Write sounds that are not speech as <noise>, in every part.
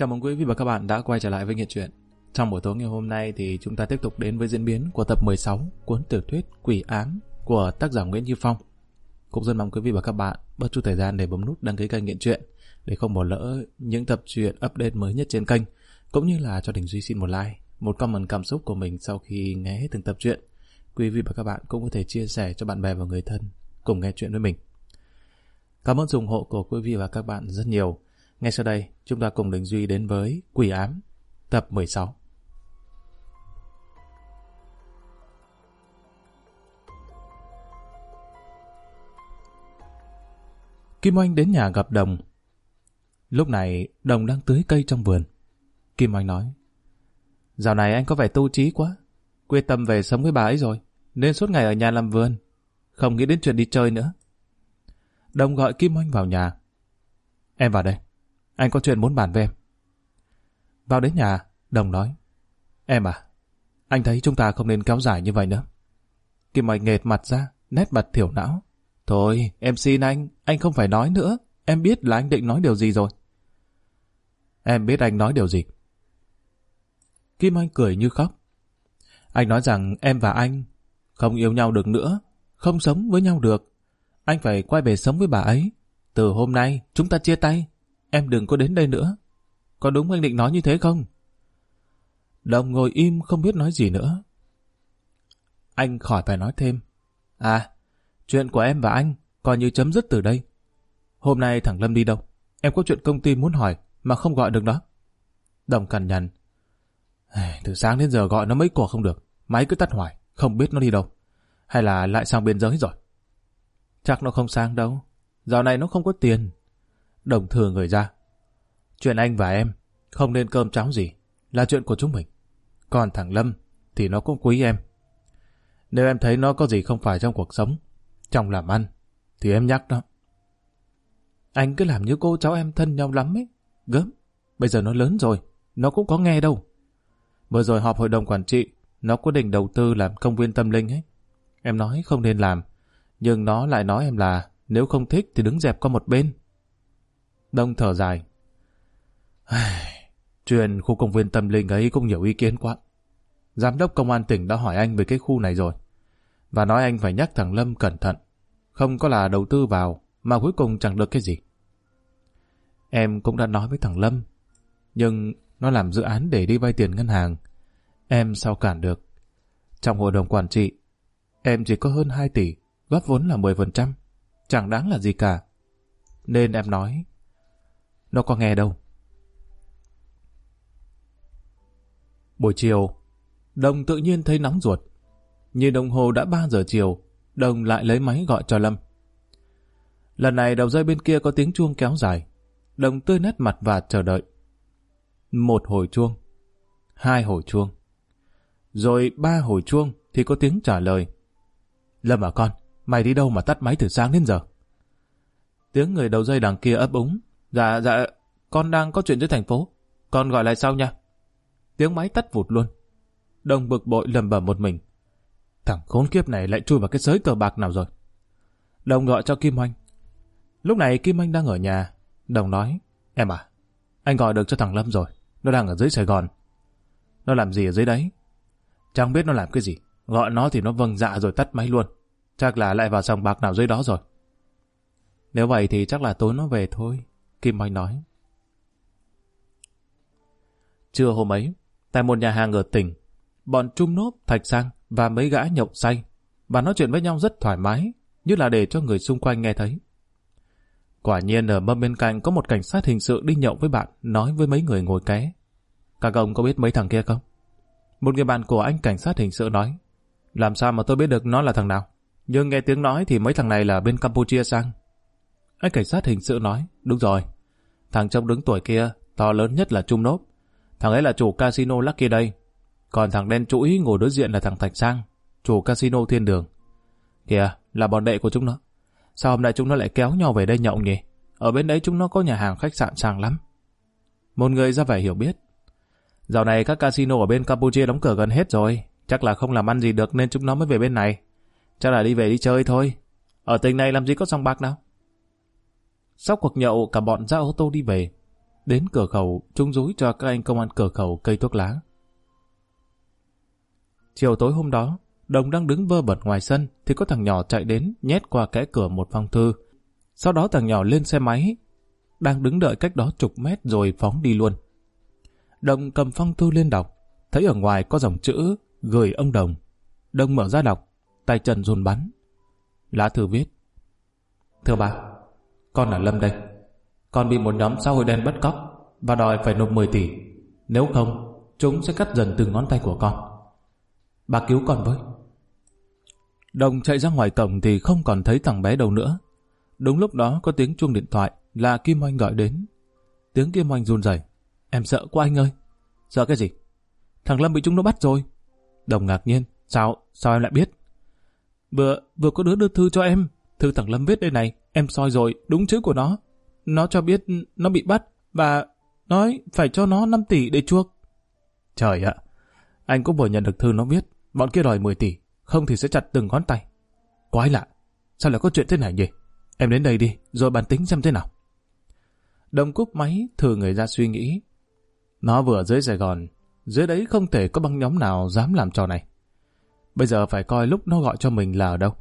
Chào mừng quý vị và các bạn đã quay trở lại với Nghiện Truyện. Trong buổi tối ngày hôm nay thì chúng ta tiếp tục đến với diễn biến của tập 16 cuốn tiểu thuyết Quỷ Ám của tác giả Nguyễn Như Phong. Cũng rất mong quý vị và các bạn bớt chút thời gian để bấm nút đăng ký kênh Nghiện Truyện để không bỏ lỡ những tập truyện update mới nhất trên kênh, cũng như là cho Đình Duy xin một like, một comment cảm xúc của mình sau khi nghe hết từng tập truyện. Quý vị và các bạn cũng có thể chia sẻ cho bạn bè và người thân cùng nghe chuyện với mình. Cảm ơn sự ủng hộ của quý vị và các bạn rất nhiều. Ngay sau đây, chúng ta cùng Đình Duy đến với Quỷ Ám, tập 16. Kim Oanh đến nhà gặp Đồng. Lúc này, Đồng đang tưới cây trong vườn. Kim Oanh nói, Dạo này anh có vẻ tu trí quá, quyết tâm về sống với bà ấy rồi, nên suốt ngày ở nhà làm vườn, không nghĩ đến chuyện đi chơi nữa. Đồng gọi Kim Oanh vào nhà. Em vào đây. Anh có chuyện muốn bàn với em. Vào đến nhà, Đồng nói. Em à, anh thấy chúng ta không nên kéo dài như vậy nữa. Kim anh nghệt mặt ra, nét mặt thiểu não. Thôi, em xin anh, anh không phải nói nữa. Em biết là anh định nói điều gì rồi. Em biết anh nói điều gì. Kim Anh cười như khóc. Anh nói rằng em và anh không yêu nhau được nữa, không sống với nhau được. Anh phải quay về sống với bà ấy. Từ hôm nay, chúng ta chia tay. Em đừng có đến đây nữa. Có đúng anh định nói như thế không? Đồng ngồi im không biết nói gì nữa. Anh khỏi phải nói thêm. À, chuyện của em và anh coi như chấm dứt từ đây. Hôm nay thằng Lâm đi đâu? Em có chuyện công ty muốn hỏi mà không gọi được đó. Đồng cằn nhằn. Từ sáng đến giờ gọi nó mấy cuộc không được. Máy cứ tắt hoài, không biết nó đi đâu. Hay là lại sang biên giới rồi? Chắc nó không sang đâu. Dạo này nó không có tiền. Đồng thừa người ra. Chuyện anh và em không nên cơm cháo gì. Là chuyện của chúng mình. Còn thằng Lâm thì nó cũng quý em. Nếu em thấy nó có gì không phải trong cuộc sống, trong làm ăn, thì em nhắc nó. Anh cứ làm như cô cháu em thân nhau lắm ấy. Gớm, bây giờ nó lớn rồi, nó cũng có nghe đâu. Vừa rồi họp hội đồng quản trị, nó quyết định đầu tư làm công viên tâm linh ấy. Em nói không nên làm, nhưng nó lại nói em là nếu không thích thì đứng dẹp qua một bên. Đông thở dài. <sighs> Chuyện khu công viên tâm linh ấy cũng nhiều ý kiến quá. Giám đốc công an tỉnh đã hỏi anh về cái khu này rồi. Và nói anh phải nhắc thằng Lâm cẩn thận. Không có là đầu tư vào, mà cuối cùng chẳng được cái gì. Em cũng đã nói với thằng Lâm. Nhưng nó làm dự án để đi vay tiền ngân hàng. Em sao cản được. Trong hội đồng quản trị, em chỉ có hơn 2 tỷ, góp vốn là 10%. Chẳng đáng là gì cả. Nên em nói, nó có nghe đâu. Buổi chiều, Đồng tự nhiên thấy nóng ruột. Nhìn đồng hồ đã 3 giờ chiều, Đồng lại lấy máy gọi cho Lâm. Lần này đầu dây bên kia có tiếng chuông kéo dài. Đồng tươi nét mặt và chờ đợi. Một hồi chuông, hai hồi chuông. Rồi ba hồi chuông thì có tiếng trả lời. Lâm à con, mày đi đâu mà tắt máy từ sáng đến giờ? Tiếng người đầu dây đằng kia ấp úng. Dạ, dạ, con đang có chuyện với thành phố. Con gọi lại sau nha. Tiếng máy tắt vụt luôn. Đồng bực bội lầm bầm một mình. Thằng khốn kiếp này lại chui vào cái sới cờ bạc nào rồi. Đồng gọi cho Kim Anh Lúc này Kim Anh đang ở nhà. Đồng nói, em à, anh gọi được cho thằng Lâm rồi. Nó đang ở dưới Sài Gòn. Nó làm gì ở dưới đấy? Chẳng biết nó làm cái gì. Gọi nó thì nó vâng dạ rồi tắt máy luôn. Chắc là lại vào sòng bạc nào dưới đó rồi. Nếu vậy thì chắc là tối nó về thôi. Kim Mai nói. Trưa hôm ấy, tại một nhà hàng ở tỉnh, bọn Trung Nốp, Thạch Sang và mấy gã nhậu say và nói chuyện với nhau rất thoải mái, như là để cho người xung quanh nghe thấy. Quả nhiên ở mâm bên cạnh có một cảnh sát hình sự đi nhậu với bạn, nói với mấy người ngồi ké. Các ông có biết mấy thằng kia không? Một người bạn của anh cảnh sát hình sự nói, làm sao mà tôi biết được nó là thằng nào? Nhưng nghe tiếng nói thì mấy thằng này là bên Campuchia sang. Anh cảnh sát hình sự nói, đúng rồi. Thằng trông đứng tuổi kia, to lớn nhất là Trung Nốp. Thằng ấy là chủ casino Lucky đây. Còn thằng đen chuỗi ngồi đối diện là thằng Thạch Sang, chủ casino Thiên Đường. Kìa, là bọn đệ của chúng nó. Sao hôm nay chúng nó lại kéo nhau về đây nhậu nhỉ? Ở bên đấy chúng nó có nhà hàng khách sạn sang lắm. Một người ra vẻ hiểu biết. Dạo này các casino ở bên Campuchia đóng cửa gần hết rồi. Chắc là không làm ăn gì được nên chúng nó mới về bên này. Chắc là đi về đi chơi thôi. Ở tỉnh này làm gì có sòng bạc nào? Sau cuộc nhậu cả bọn ra ô tô đi về. đến cửa khẩu, chúng rúi cho các anh công an cửa khẩu cây thuốc lá. Chiều tối hôm đó, Đồng đang đứng vơ bẩn ngoài sân thì có thằng nhỏ chạy đến nhét qua kẽ cửa một phong thư. Sau đó thằng nhỏ lên xe máy, đang đứng đợi cách đó chục mét rồi phóng đi luôn. Đồng cầm phong thư lên đọc, thấy ở ngoài có dòng chữ gửi ông Đồng. Đồng mở ra đọc, tay chân run bắn. Lá thư viết. Thưa bà, con là Lâm đây. Con bị một nhóm xã hội đen bắt cóc và đòi phải nộp 10 tỷ. Nếu không, chúng sẽ cắt dần từng ngón tay của con. Bà cứu con với. Đồng chạy ra ngoài cổng thì không còn thấy thằng bé đâu nữa. Đúng lúc đó có tiếng chuông điện thoại là Kim Oanh gọi đến. Tiếng Kim Oanh run rẩy. Em sợ quá anh ơi. Sợ cái gì? Thằng Lâm bị chúng nó bắt rồi. Đồng ngạc nhiên. Sao? Sao em lại biết? Vừa, vừa có đứa đưa thư cho em. Thư thằng Lâm viết đây này. Em soi rồi, đúng chữ của nó. Nó cho biết nó bị bắt và nói phải cho nó 5 tỷ để chuộc. Trời ạ, anh cũng vừa nhận được thư nó viết. Bọn kia đòi 10 tỷ, không thì sẽ chặt từng ngón tay. Quái lạ, sao lại có chuyện thế này nhỉ? Em đến đây đi, rồi bàn tính xem thế nào. Đồng cúp máy thử người ra suy nghĩ. Nó vừa dưới Sài Gòn, dưới đấy không thể có băng nhóm nào dám làm trò này. Bây giờ phải coi lúc nó gọi cho mình là ở đâu.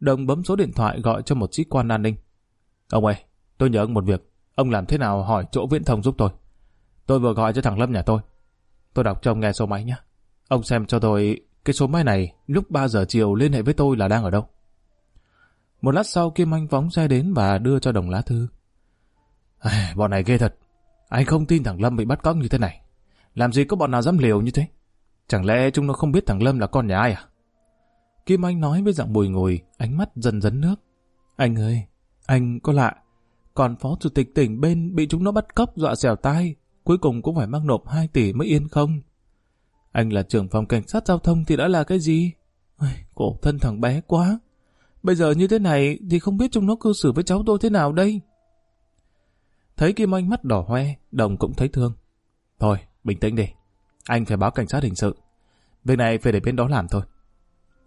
Đồng bấm số điện thoại gọi cho một sĩ quan an ninh. Ông ơi, tôi nhớ ông một việc. Ông làm thế nào hỏi chỗ viễn thông giúp tôi. Tôi vừa gọi cho thằng Lâm nhà tôi. Tôi đọc cho ông nghe số máy nhé. Ông xem cho tôi cái số máy này lúc 3 giờ chiều liên hệ với tôi là đang ở đâu. Một lát sau Kim Anh phóng xe đến và đưa cho đồng lá thư. À, bọn này ghê thật. Anh không tin thằng Lâm bị bắt cóc như thế này. Làm gì có bọn nào dám liều như thế? Chẳng lẽ chúng nó không biết thằng Lâm là con nhà ai à? Kim Anh nói với giọng bùi ngồi, ánh mắt dần dấn nước. Anh ơi, anh có lạ. Còn phó chủ tịch tỉnh bên bị chúng nó bắt cóc dọa xẻo tai, cuối cùng cũng phải mang nộp 2 tỷ mới yên không? Anh là trưởng phòng cảnh sát giao thông thì đã là cái gì? Ôi, cổ thân thằng bé quá. Bây giờ như thế này thì không biết chúng nó cư xử với cháu tôi thế nào đây? Thấy Kim Anh mắt đỏ hoe, Đồng cũng thấy thương. Thôi, bình tĩnh đi. Anh phải báo cảnh sát hình sự. Việc này phải để bên đó làm thôi.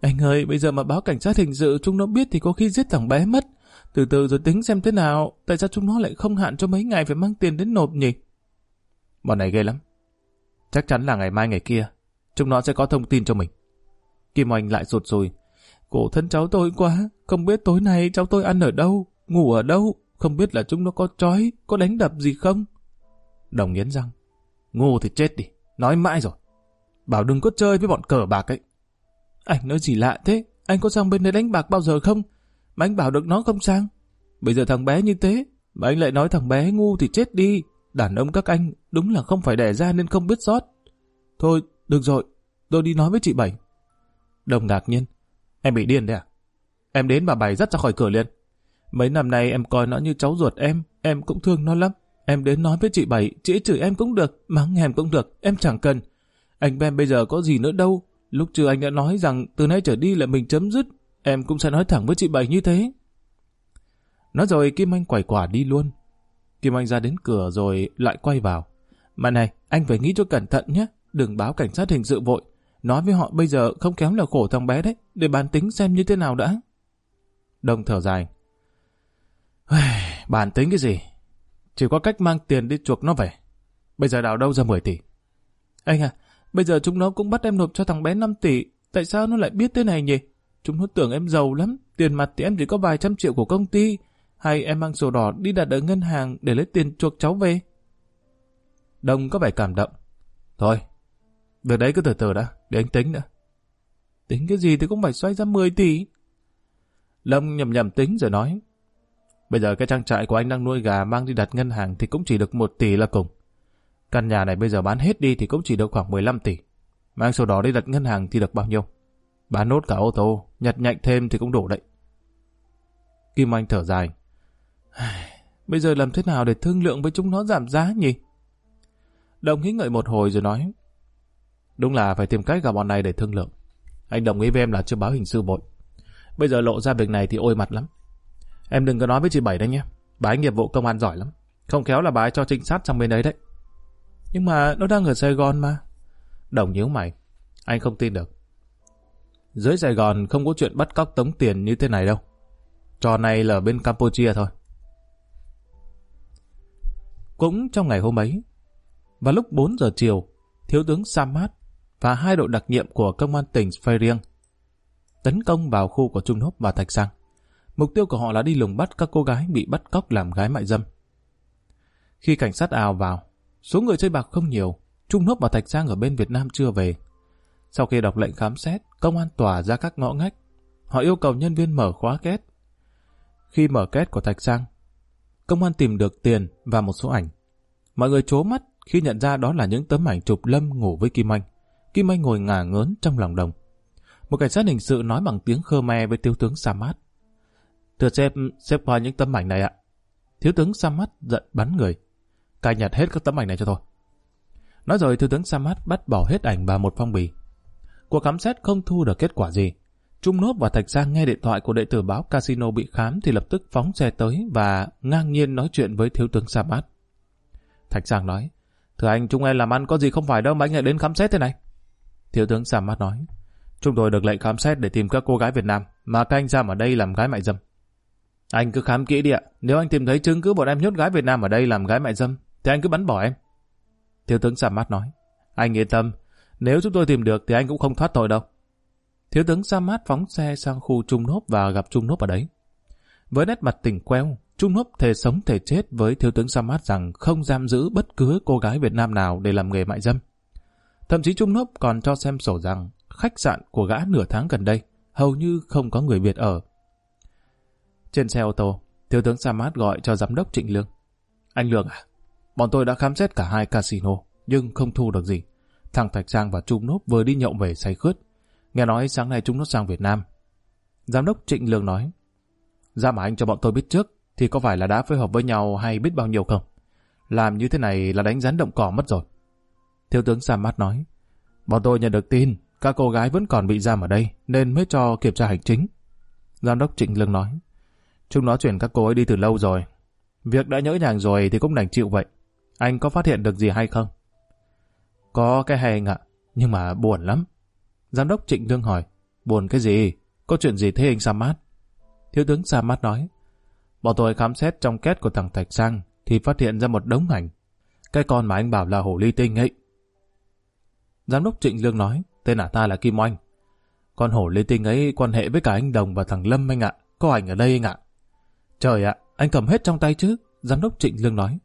Anh ơi, bây giờ mà báo cảnh sát hình sự chúng nó biết thì có khi giết thằng bé mất. Từ từ rồi tính xem thế nào. Tại sao chúng nó lại không hạn cho mấy ngày phải mang tiền đến nộp nhỉ? Bọn này ghê lắm. Chắc chắn là ngày mai ngày kia, chúng nó sẽ có thông tin cho mình. Kim Oanh lại rụt rùi. Cổ thân cháu tôi quá, không biết tối nay cháu tôi ăn ở đâu, ngủ ở đâu, không biết là chúng nó có trói, có đánh đập gì không. Đồng nghiến răng. Ngu thì chết đi, nói mãi rồi. Bảo đừng có chơi với bọn cờ bạc ấy. Anh nói gì lạ thế, anh có sang bên đây đánh bạc bao giờ không? Mà anh bảo được nó không sang. Bây giờ thằng bé như thế, mà anh lại nói thằng bé ngu thì chết đi. Đàn ông các anh đúng là không phải đẻ ra nên không biết sót. Thôi, được rồi, tôi đi nói với chị Bảy. Đồng ngạc nhiên. Em bị điên đấy à? Em đến bà Bảy dắt ra khỏi cửa liền. Mấy năm nay em coi nó như cháu ruột em, em cũng thương nó lắm. Em đến nói với chị Bảy, chị chửi em cũng được, mắng em cũng được, em chẳng cần. Anh Ben bây giờ có gì nữa đâu. Lúc trưa anh đã nói rằng từ nay trở đi là mình chấm dứt, em cũng sẽ nói thẳng với chị Bảy như thế. Nói rồi Kim Anh quải quả đi luôn. Kim Anh ra đến cửa rồi lại quay vào. Mà này, anh phải nghĩ cho cẩn thận nhé, đừng báo cảnh sát hình sự vội. Nói với họ bây giờ không kém là khổ thằng bé đấy, để bàn tính xem như thế nào đã. Đông thở dài. Bàn tính cái gì? Chỉ có cách mang tiền đi chuộc nó về. Bây giờ đào đâu ra 10 tỷ? Anh à, bây giờ chúng nó cũng bắt em nộp cho thằng bé 5 tỷ. Tại sao nó lại biết thế này nhỉ? Chúng nó tưởng em giàu lắm. Tiền mặt thì em chỉ có vài trăm triệu của công ty. Hay em mang sổ đỏ đi đặt ở ngân hàng để lấy tiền chuộc cháu về? Đông có vẻ cảm động. Thôi, việc đấy cứ từ từ đã, để anh tính nữa. Tính cái gì thì cũng phải xoay ra 10 tỷ. Lâm nhầm nhầm tính rồi nói. Bây giờ cái trang trại của anh đang nuôi gà mang đi đặt ngân hàng thì cũng chỉ được 1 tỷ là cùng. Căn nhà này bây giờ bán hết đi thì cũng chỉ được khoảng 15 tỷ. Mang sổ đó đi đặt ngân hàng thì được bao nhiêu? Bán nốt cả ô tô, nhặt nhạnh thêm thì cũng đủ đấy. Kim Anh thở dài. <sighs> Bây giờ làm thế nào để thương lượng với chúng nó giảm giá nhỉ? Đồng nghĩ ngợi một hồi rồi nói. Đúng là phải tìm cách gặp bọn này để thương lượng. Anh đồng ý với em là chưa báo hình sư bội. Bây giờ lộ ra việc này thì ôi mặt lắm. Em đừng có nói với chị Bảy đấy nhé. Bà ấy nghiệp vụ công an giỏi lắm. Không khéo là bà ấy cho trinh sát sang bên đấy đấy. Nhưng mà nó đang ở Sài Gòn mà. Đồng nhíu mày. Anh không tin được. Dưới Sài Gòn không có chuyện bắt cóc tống tiền như thế này đâu. Trò này là bên Campuchia thôi. Cũng trong ngày hôm ấy, vào lúc 4 giờ chiều, Thiếu tướng Samat và hai đội đặc nhiệm của công an tỉnh Sferiang tấn công vào khu của Trung Nốt và Thạch Sang. Mục tiêu của họ là đi lùng bắt các cô gái bị bắt cóc làm gái mại dâm. Khi cảnh sát ào vào, số người chơi bạc không nhiều, Trung Nốt và Thạch Sang ở bên Việt Nam chưa về. Sau khi đọc lệnh khám xét, công an tỏa ra các ngõ ngách. Họ yêu cầu nhân viên mở khóa két. Khi mở két của Thạch Sang, công an tìm được tiền và một số ảnh. Mọi người chố mắt khi nhận ra đó là những tấm ảnh chụp Lâm ngủ với Kim Anh. Kim Anh ngồi ngả ngớn trong lòng đồng. Một cảnh sát hình sự nói bằng tiếng Khmer với thiếu tướng Samat. Thưa sếp, xếp qua những tấm ảnh này ạ. Thiếu tướng Samat giận bắn người. Cài nhặt hết các tấm ảnh này cho tôi. Nói rồi thiếu tướng samad bắt bỏ hết ảnh vào một phong bì. Cuộc khám xét không thu được kết quả gì. Trung Nốt và Thạch Giang nghe điện thoại của đệ tử báo casino bị khám thì lập tức phóng xe tới và ngang nhiên nói chuyện với thiếu tướng samad. Thạch Giang nói, Thưa anh, chúng em làm ăn có gì không phải đâu mà anh lại đến khám xét thế này. Thiếu tướng samad nói, Chúng tôi được lệnh khám xét để tìm các cô gái Việt Nam mà các anh giam ở đây làm gái mại dâm. Anh cứ khám kỹ đi ạ. Nếu anh tìm thấy chứng cứ bọn em nhốt gái Việt Nam ở đây làm gái mại dâm, thì anh cứ bắn bỏ em. Thiếu tướng Samat nói, anh yên tâm, nếu chúng tôi tìm được thì anh cũng không thoát tội đâu. Thiếu tướng Samat phóng xe sang khu Trung Nốp và gặp Trung Nốp ở đấy. Với nét mặt tỉnh queo, Trung Nốp thề sống thề chết với thiếu tướng Samat rằng không giam giữ bất cứ cô gái Việt Nam nào để làm nghề mại dâm. Thậm chí Trung Nốp còn cho xem sổ rằng khách sạn của gã nửa tháng gần đây hầu như không có người Việt ở. Trên xe ô tô, thiếu tướng Samat gọi cho giám đốc Trịnh Lương. Anh Lương à, bọn tôi đã khám xét cả hai casino, nhưng không thu được gì. Thằng Thạch Sang và Trung nốt vừa đi nhậu về say khướt. Nghe nói sáng nay chúng nó sang Việt Nam. Giám đốc Trịnh Lương nói, ra mà anh cho bọn tôi biết trước, thì có phải là đã phối hợp với nhau hay biết bao nhiêu không? Làm như thế này là đánh rắn động cỏ mất rồi. Thiếu tướng Samat nói, bọn tôi nhận được tin, các cô gái vẫn còn bị giam ở đây, nên mới cho kiểm tra hành chính. Giám đốc Trịnh Lương nói, chúng nó chuyển các cô ấy đi từ lâu rồi. Việc đã nhỡ nhàng rồi thì cũng đành chịu vậy. Anh có phát hiện được gì hay không? Có cái hay anh ạ, nhưng mà buồn lắm. Giám đốc Trịnh Lương hỏi, buồn cái gì? Có chuyện gì thế anh Samat? Thiếu tướng Samat nói, bọn tôi khám xét trong két của thằng Thạch Sang thì phát hiện ra một đống ảnh. Cái con mà anh bảo là hổ ly tinh ấy. Giám đốc Trịnh Lương nói, tên ả ta là Kim Oanh. Con hổ ly tinh ấy quan hệ với cả anh Đồng và thằng Lâm anh ạ. Có ảnh ở đây anh ạ. Trời ạ, anh cầm hết trong tay chứ? Giám đốc Trịnh Lương nói.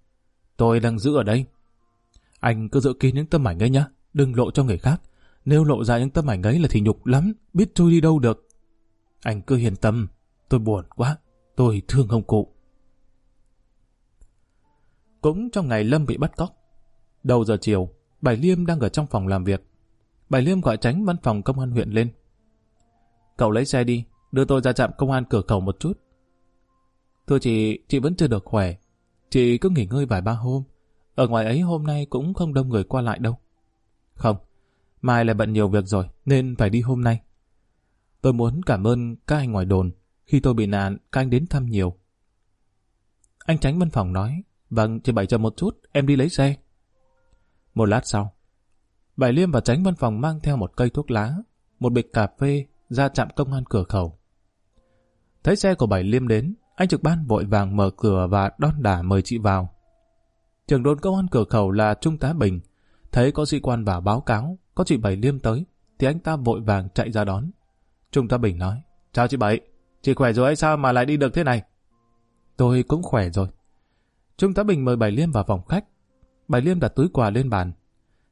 Tôi đang giữ ở đây. Anh cứ giữ kín những tấm ảnh ấy nhá, đừng lộ cho người khác. Nếu lộ ra những tấm ảnh ấy là thì nhục lắm, biết tôi đi đâu được. Anh cứ yên tâm, tôi buồn quá, tôi thương ông cụ. Cũng trong ngày Lâm bị bắt cóc. Đầu giờ chiều, Bảy Liêm đang ở trong phòng làm việc. Bảy Liêm gọi tránh văn phòng công an huyện lên. Cậu lấy xe đi, đưa tôi ra trạm công an cửa khẩu một chút. Thưa chị, chị vẫn chưa được khỏe. Chị cứ nghỉ ngơi vài ba hôm. Ở ngoài ấy hôm nay cũng không đông người qua lại đâu. Không, mai lại bận nhiều việc rồi, nên phải đi hôm nay. Tôi muốn cảm ơn các anh ngoài đồn. Khi tôi bị nạn, các anh đến thăm nhiều. Anh tránh văn phòng nói, vâng, chị Bảy chờ một chút, em đi lấy xe. Một lát sau, Bảy Liêm và tránh văn phòng mang theo một cây thuốc lá, một bịch cà phê ra trạm công an cửa khẩu. Thấy xe của Bảy Liêm đến, anh trực ban vội vàng mở cửa và đón đả mời chị vào. Trưởng đồn công an cửa khẩu là Trung tá Bình, thấy có sĩ quan vào báo cáo, có chị Bảy Liêm tới, thì anh ta vội vàng chạy ra đón. Trung tá Bình nói, chào chị Bảy, chị khỏe rồi hay sao mà lại đi được thế này? Tôi cũng khỏe rồi. Trung tá Bình mời Bảy Liêm vào phòng khách. Bảy Liêm đặt túi quà lên bàn.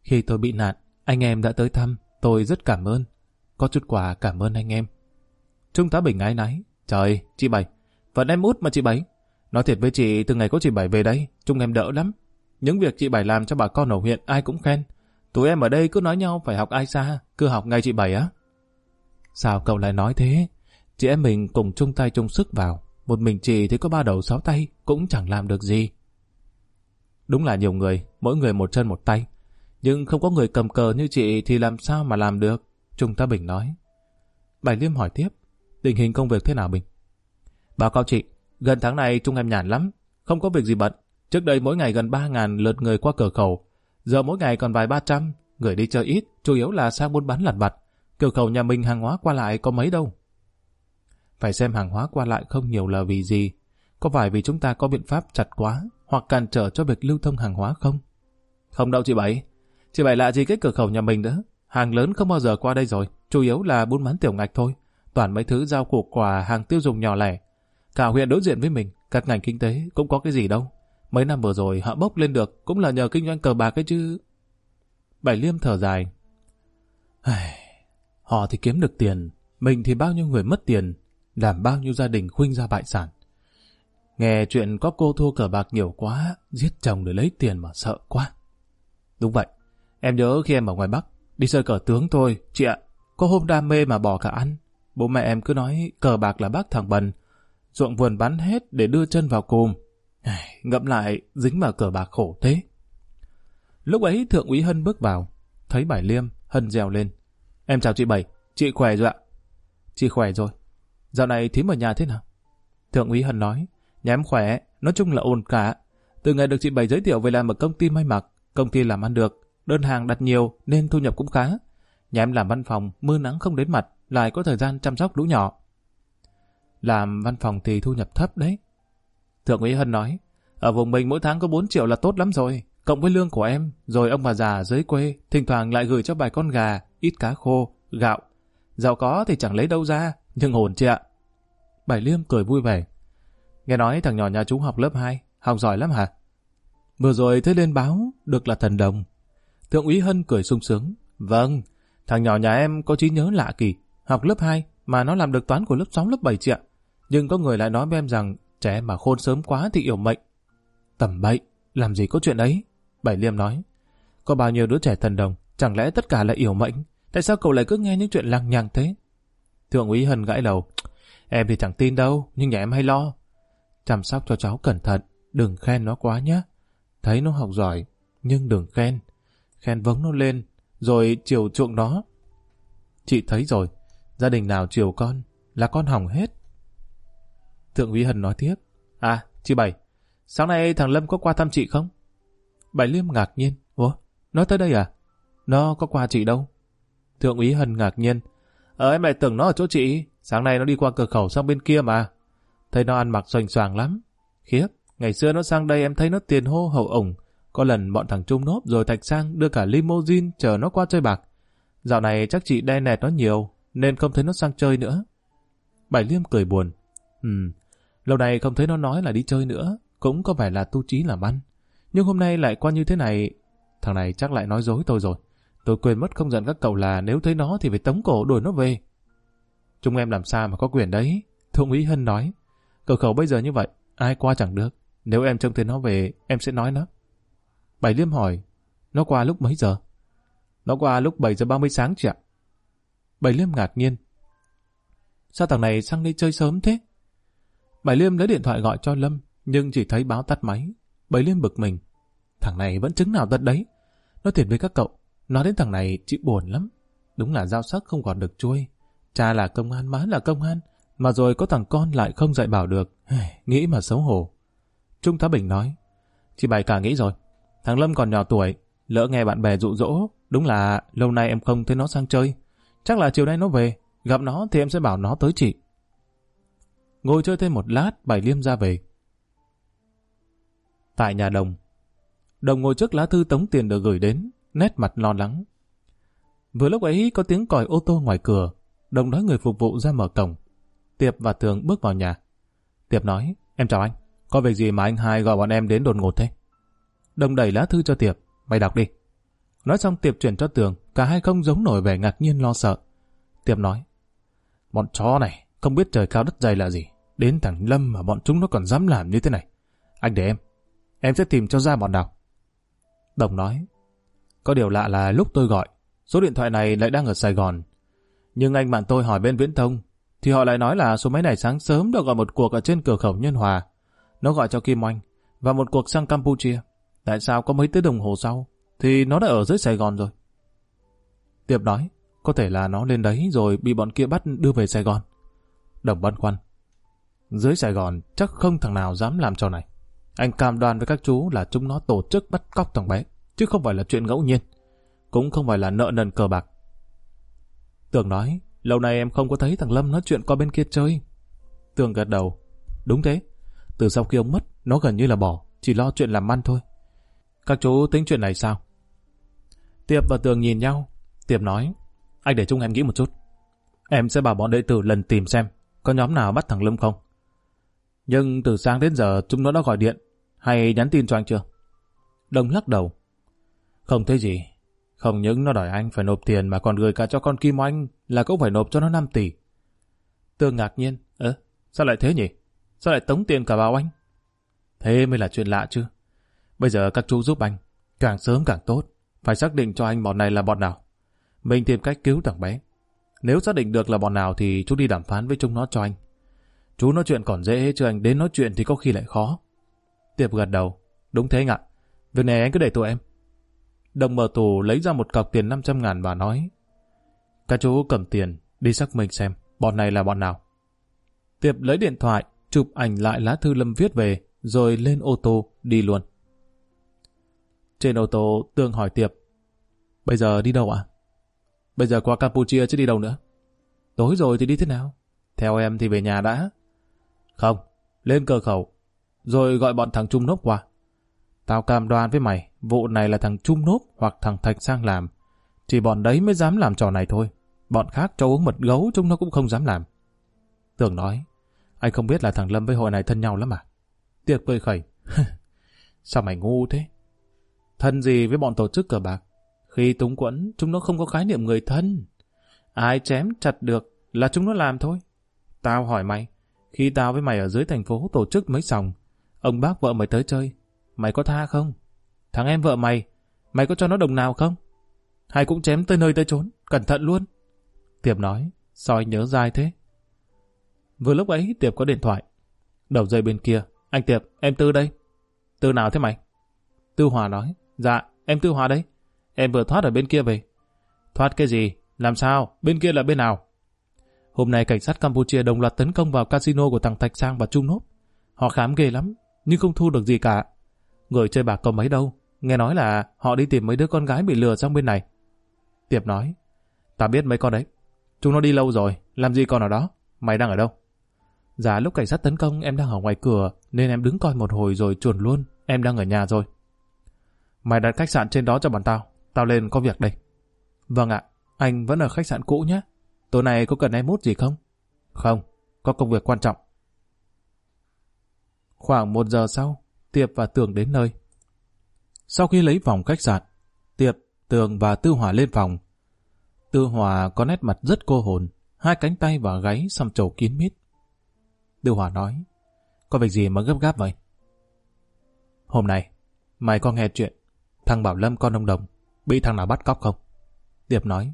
Khi tôi bị nạn, anh em đã tới thăm, tôi rất cảm ơn. Có chút quà cảm ơn anh em. Trung tá Bình ái náy. Trời, chị Bảy, Phần em út mà chị Bảy. Nói thiệt với chị, từ ngày có chị Bảy về đây, chúng em đỡ lắm. Những việc chị Bảy làm cho bà con ở huyện ai cũng khen. Tụi em ở đây cứ nói nhau phải học ai xa, cứ học ngay chị Bảy á. Sao cậu lại nói thế? Chị em mình cùng chung tay chung sức vào. Một mình chị thì có ba đầu sáu tay, cũng chẳng làm được gì. Đúng là nhiều người, mỗi người một chân một tay. Nhưng không có người cầm cờ như chị thì làm sao mà làm được? Trung tá Bình nói. Bảy Liêm hỏi tiếp, tình hình công việc thế nào Bình? Báo cáo chị, gần tháng này Trung em nhàn lắm, không có việc gì bận. Trước đây mỗi ngày gần 3.000 lượt người qua cửa khẩu, giờ mỗi ngày còn vài ba trăm, người đi chơi ít, chủ yếu là sang buôn bán lặt vặt. Cửa khẩu nhà mình hàng hóa qua lại có mấy đâu. Phải xem hàng hóa qua lại không nhiều là vì gì. Có phải vì chúng ta có biện pháp chặt quá, hoặc cản trở cho việc lưu thông hàng hóa không? Không đâu chị Bảy. Chị Bảy lạ gì cái cửa khẩu nhà mình nữa. Hàng lớn không bao giờ qua đây rồi, chủ yếu là buôn bán tiểu ngạch thôi. Toàn mấy thứ giao củ quà hàng tiêu dùng nhỏ lẻ. Cả huyện đối diện với mình, các ngành kinh tế cũng có cái gì đâu. Mấy năm vừa rồi họ bốc lên được cũng là nhờ kinh doanh cờ bạc ấy chứ. Bảy Liêm thở dài. Họ thì kiếm được tiền, mình thì bao nhiêu người mất tiền, làm bao nhiêu gia đình khuynh ra bại sản. Nghe chuyện có cô thua cờ bạc nhiều quá, giết chồng để lấy tiền mà sợ quá. Đúng vậy, em nhớ khi em ở ngoài Bắc, đi chơi cờ tướng thôi, chị ạ, có hôm đam mê mà bỏ cả ăn. Bố mẹ em cứ nói cờ bạc là bác thằng bần, ruộng vườn bán hết để đưa chân vào cùm. Ngậm lại, dính vào cờ bạc khổ thế. Lúc ấy Thượng úy Hân bước vào, thấy Bảy Liêm, Hân rèo lên. Em chào chị Bảy, chị khỏe rồi ạ. Chị khỏe rồi. Dạo này thím ở nhà thế nào? Thượng úy Hân nói, nhà em khỏe, nói chung là ổn cả. Từ ngày được chị Bảy giới thiệu về làm ở công ty may mặc, công ty làm ăn được, đơn hàng đặt nhiều nên thu nhập cũng khá. Nhà em làm văn phòng, mưa nắng không đến mặt, lại có thời gian chăm sóc lũ nhỏ. Làm văn phòng thì thu nhập thấp đấy. Thượng úy Hân nói, ở vùng mình mỗi tháng có 4 triệu là tốt lắm rồi, cộng với lương của em, rồi ông bà già dưới quê, thỉnh thoảng lại gửi cho vài con gà, ít cá khô, gạo. Giàu có thì chẳng lấy đâu ra, nhưng hồn chị ạ. Bảy Liêm cười vui vẻ. Nghe nói thằng nhỏ nhà chú học lớp 2, học giỏi lắm hả? Vừa rồi thấy lên báo, được là thần đồng. Thượng úy Hân cười sung sướng. Vâng, thằng nhỏ nhà em có trí nhớ lạ kỳ, học lớp 2 mà nó làm được toán của lớp 6, lớp 7 chị ạ. Nhưng có người lại nói với em rằng trẻ mà khôn sớm quá thì yểu mệnh. Tầm bậy, làm gì có chuyện ấy? Bảy Liêm nói. Có bao nhiêu đứa trẻ thần đồng, chẳng lẽ tất cả là yểu mệnh? Tại sao cậu lại cứ nghe những chuyện lằng nhằng thế? Thượng úy Hân gãi đầu. Em thì chẳng tin đâu, nhưng nhà em hay lo. Chăm sóc cho cháu cẩn thận, đừng khen nó quá nhé. Thấy nó học giỏi, nhưng đừng khen. Khen vấn nó lên, rồi chiều chuộng nó. Chị thấy rồi, gia đình nào chiều con, là con hỏng hết. Thượng úy Hân nói tiếp. À, chị Bảy, sáng nay thằng Lâm có qua thăm chị không? Bảy Liêm ngạc nhiên. Ủa, nó tới đây à? Nó có qua chị đâu? Thượng úy Hân ngạc nhiên. Ờ em lại tưởng nó ở chỗ chị. Sáng nay nó đi qua cửa khẩu sang bên kia mà. Thấy nó ăn mặc xoành xoàng lắm. Khiếp, ngày xưa nó sang đây em thấy nó tiền hô hậu ổng. Có lần bọn thằng Trung nốt rồi Thạch Sang đưa cả limousine chờ nó qua chơi bạc. Dạo này chắc chị đe nẹt nó nhiều, nên không thấy nó sang chơi nữa. Bảy Liêm cười buồn. Ừ lâu này không thấy nó nói là đi chơi nữa, cũng có vẻ là tu trí làm ăn. Nhưng hôm nay lại qua như thế này, thằng này chắc lại nói dối tôi rồi. Tôi quên mất không giận các cậu là nếu thấy nó thì phải tống cổ đuổi nó về. Chúng em làm sao mà có quyền đấy? Thượng úy Hân nói. Cửa khẩu bây giờ như vậy, ai qua chẳng được. Nếu em trông thấy nó về, em sẽ nói nó. Bảy Liêm hỏi, nó qua lúc mấy giờ? Nó qua lúc 7 giờ 30 sáng chị ạ. Bảy Liêm ngạc nhiên. Sao thằng này sang đây chơi sớm thế? Bảy Liêm lấy điện thoại gọi cho Lâm, nhưng chỉ thấy báo tắt máy. Bảy Liêm bực mình. Thằng này vẫn chứng nào tật đấy. Nói thiệt với các cậu, nói đến thằng này chị buồn lắm. Đúng là giao sắc không còn được chui. Cha là công an, má là công an. Mà rồi có thằng con lại không dạy bảo được. Nghĩ mà xấu hổ. Trung Tá Bình nói. Chị Bảy cả nghĩ rồi. Thằng Lâm còn nhỏ tuổi. Lỡ nghe bạn bè dụ dỗ. Đúng là lâu nay em không thấy nó sang chơi. Chắc là chiều nay nó về. Gặp nó thì em sẽ bảo nó tới chị. Ngồi chơi thêm một lát, Bảy Liêm ra về. Tại nhà Đồng, Đồng ngồi trước lá thư tống tiền được gửi đến, nét mặt lo lắng. Vừa lúc ấy có tiếng còi ô tô ngoài cửa, Đồng nói người phục vụ ra mở cổng. Tiệp và Tường bước vào nhà. Tiệp nói, em chào anh, có việc gì mà anh hai gọi bọn em đến đột ngột thế? Đồng đẩy lá thư cho Tiệp, mày đọc đi. Nói xong Tiệp chuyển cho Tường, cả hai không giống nổi vẻ ngạc nhiên lo sợ. Tiệp nói, bọn chó này không biết trời cao đất dày là gì. Đến thằng Lâm mà bọn chúng nó còn dám làm như thế này. Anh để em, em sẽ tìm cho ra bọn nào. Đồng nói, có điều lạ là lúc tôi gọi, số điện thoại này lại đang ở Sài Gòn. Nhưng anh bạn tôi hỏi bên Viễn Thông, thì họ lại nói là số máy này sáng sớm đã gọi một cuộc ở trên cửa khẩu Nhân Hòa. Nó gọi cho Kim Oanh, và một cuộc sang Campuchia. Tại sao có mấy tiếng đồng hồ sau, thì nó đã ở dưới Sài Gòn rồi. Tiệp nói, có thể là nó lên đấy rồi bị bọn kia bắt đưa về Sài Gòn. Đồng băn khoăn. Dưới Sài Gòn chắc không thằng nào dám làm trò này. Anh cam đoan với các chú là chúng nó tổ chức bắt cóc thằng bé, chứ không phải là chuyện ngẫu nhiên. Cũng không phải là nợ nần cờ bạc. Tường nói, lâu nay em không có thấy thằng Lâm nói chuyện qua bên kia chơi. Tường gật đầu. Đúng thế. Từ sau khi ông mất, nó gần như là bỏ, chỉ lo chuyện làm ăn thôi. Các chú tính chuyện này sao? Tiệp và Tường nhìn nhau. Tiệp nói, anh để chúng em nghĩ một chút. Em sẽ bảo bọn đệ tử lần tìm xem có nhóm nào bắt thằng Lâm không. Nhưng từ sáng đến giờ chúng nó đã gọi điện hay nhắn tin cho anh chưa? Đông lắc đầu. Không thấy gì. Không những nó đòi anh phải nộp tiền mà còn gửi cả cho con Kim Oanh là cũng phải nộp cho nó 5 tỷ. Tương ngạc nhiên. Ơ, sao lại thế nhỉ? Sao lại tống tiền cả vào anh? Thế mới là chuyện lạ chứ. Bây giờ các chú giúp anh. Càng sớm càng tốt. Phải xác định cho anh bọn này là bọn nào. Mình tìm cách cứu thằng bé. Nếu xác định được là bọn nào thì chú đi đàm phán với chúng nó cho anh. Chú nói chuyện còn dễ chứ anh đến nói chuyện thì có khi lại khó. Tiệp gật đầu. Đúng thế anh ạ. Việc này anh cứ để tụi em. Đồng mở tù lấy ra một cọc tiền 500 ngàn và nói Các chú cầm tiền, đi xác minh xem bọn này là bọn nào. Tiệp lấy điện thoại, chụp ảnh lại lá thư Lâm viết về, rồi lên ô tô, đi luôn. Trên ô tô, Tương hỏi Tiệp Bây giờ đi đâu ạ? Bây giờ qua Campuchia chứ đi đâu nữa? Tối rồi thì đi thế nào? Theo em thì về nhà đã. Không, lên cửa khẩu, rồi gọi bọn thằng Trung nốt qua. Tao cam đoan với mày, vụ này là thằng Trung nốt hoặc thằng Thạch sang làm. Chỉ bọn đấy mới dám làm trò này thôi. Bọn khác cho uống mật gấu chúng nó cũng không dám làm. Tường nói, anh không biết là thằng Lâm với hội này thân nhau lắm à? Tiệc cười khẩy. <laughs> Sao mày ngu thế? Thân gì với bọn tổ chức cờ bạc? Khi túng quẫn, chúng nó không có khái niệm người thân. Ai chém chặt được là chúng nó làm thôi. Tao hỏi mày, khi tao với mày ở dưới thành phố tổ chức mấy sòng, ông bác vợ mày tới chơi, mày có tha không? Thằng em vợ mày, mày có cho nó đồng nào không? Hay cũng chém tới nơi tới trốn, cẩn thận luôn. Tiệp nói, sao anh nhớ dai thế? Vừa lúc ấy Tiệp có điện thoại. Đầu dây bên kia, anh Tiệp, em Tư đây. Tư nào thế mày? Tư Hòa nói, dạ, em Tư Hòa đây. Em vừa thoát ở bên kia về. Thoát cái gì? Làm sao? Bên kia là bên nào? Hôm nay cảnh sát Campuchia đồng loạt tấn công vào casino của thằng Thạch Sang và Trung Nốt. Họ khám ghê lắm, nhưng không thu được gì cả. Người chơi bạc có mấy đâu. Nghe nói là họ đi tìm mấy đứa con gái bị lừa sang bên này. Tiệp nói, ta biết mấy con đấy. Chúng nó đi lâu rồi, làm gì còn ở đó? Mày đang ở đâu? Dạ lúc cảnh sát tấn công em đang ở ngoài cửa nên em đứng coi một hồi rồi chuồn luôn. Em đang ở nhà rồi. Mày đặt khách sạn trên đó cho bọn tao. Tao lên có việc đây. Vâng ạ, anh vẫn ở khách sạn cũ nhé. Tối nay có cần em mút gì không? Không, có công việc quan trọng. Khoảng một giờ sau, Tiệp và Tường đến nơi. Sau khi lấy phòng khách sạn, Tiệp, Tường và Tư Hòa lên phòng. Tư Hòa có nét mặt rất cô hồn, hai cánh tay và gáy xăm trầu kín mít. Tư Hòa nói, có việc gì mà gấp gáp vậy? Hôm nay, mày có nghe chuyện thằng Bảo Lâm con ông Đồng bị thằng nào bắt cóc không? Tiệp nói,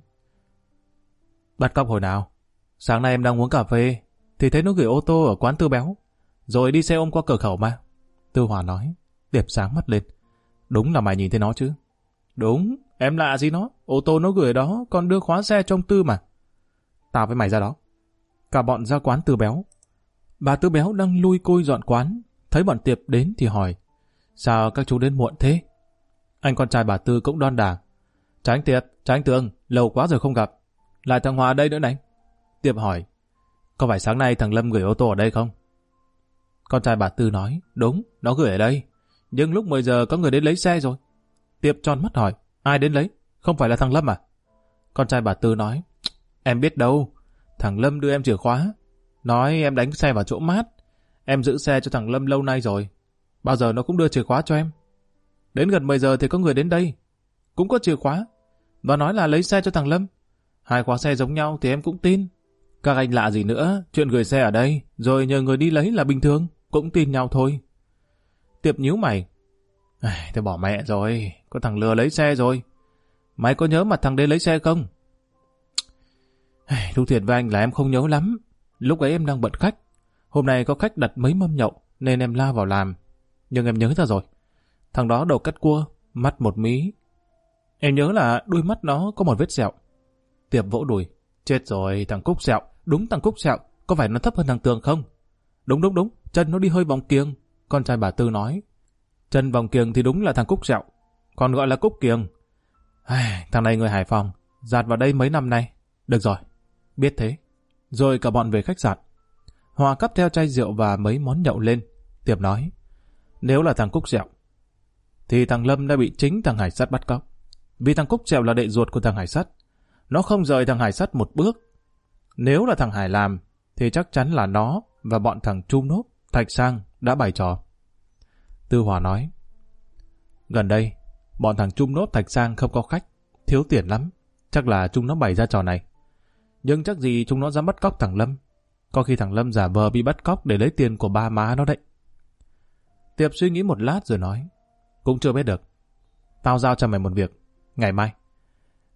bắt cóc hồi nào? Sáng nay em đang uống cà phê, thì thấy nó gửi ô tô ở quán Tư Béo, rồi đi xe ôm qua cửa khẩu mà. Tư Hòa nói, Tiệp sáng mắt lên. Đúng là mày nhìn thấy nó chứ? Đúng, em lạ gì nó, ô tô nó gửi ở đó, còn đưa khóa xe trong Tư mà. Tao với mày ra đó. Cả bọn ra quán Tư Béo, Bà Tư Béo đang lui côi dọn quán, thấy bọn Tiệp đến thì hỏi, sao các chú đến muộn thế? Anh con trai bà Tư cũng đoan đà. tránh tiệt tránh Tường, lâu quá rồi không gặp. Lại thằng Hòa đây nữa này. Tiệp hỏi, có phải sáng nay thằng Lâm gửi ô tô ở đây không? Con trai bà Tư nói, đúng, nó gửi ở đây. Nhưng lúc 10 giờ có người đến lấy xe rồi. Tiệp tròn mắt hỏi, ai đến lấy? Không phải là thằng Lâm à? Con trai bà Tư nói, em biết đâu, thằng Lâm đưa em chìa khóa, Nói em đánh xe vào chỗ mát. Em giữ xe cho thằng Lâm lâu nay rồi. Bao giờ nó cũng đưa chìa khóa cho em. Đến gần 10 giờ thì có người đến đây. Cũng có chìa khóa. Và nói là lấy xe cho thằng Lâm. Hai khóa xe giống nhau thì em cũng tin. Các anh lạ gì nữa, chuyện gửi xe ở đây, rồi nhờ người đi lấy là bình thường, cũng tin nhau thôi. Tiệp nhíu mày. Tôi bỏ mẹ rồi, có thằng lừa lấy xe rồi. Mày có nhớ mặt thằng đấy lấy xe không? Thu thiệt với anh là em không nhớ lắm, Lúc ấy em đang bận khách. Hôm nay có khách đặt mấy mâm nhậu nên em la vào làm. Nhưng em nhớ ra rồi. Thằng đó đầu cắt cua, mắt một mí. Em nhớ là đuôi mắt nó có một vết sẹo. Tiệp vỗ đùi. Chết rồi, thằng Cúc sẹo. Đúng thằng Cúc sẹo. Có phải nó thấp hơn thằng Tường không? Đúng đúng đúng, chân nó đi hơi vòng kiêng. Con trai bà Tư nói. Chân vòng kiêng thì đúng là thằng Cúc sẹo. Còn gọi là Cúc kiêng. Ai, thằng này người Hải Phòng. Giạt vào đây mấy năm nay. Được rồi, biết thế. Rồi cả bọn về khách sạn. Hòa cắp theo chai rượu và mấy món nhậu lên. Tiệp nói, Nếu là thằng Cúc Sẹo, thì thằng Lâm đã bị chính thằng Hải Sắt bắt cóc. Vì thằng Cúc Sẹo là đệ ruột của thằng Hải Sắt. Nó không rời thằng Hải Sắt một bước. Nếu là thằng Hải làm, thì chắc chắn là nó và bọn thằng Trung Nốt, Thạch Sang đã bày trò. Tư Hòa nói, Gần đây, bọn thằng Trung Nốt Thạch Sang không có khách, thiếu tiền lắm. Chắc là chúng nó bày ra trò này. Nhưng chắc gì chúng nó dám bắt cóc thằng Lâm. Có khi thằng Lâm giả vờ bị bắt cóc để lấy tiền của ba má nó đấy. Tiệp suy nghĩ một lát rồi nói. Cũng chưa biết được. Tao giao cho mày một việc. Ngày mai.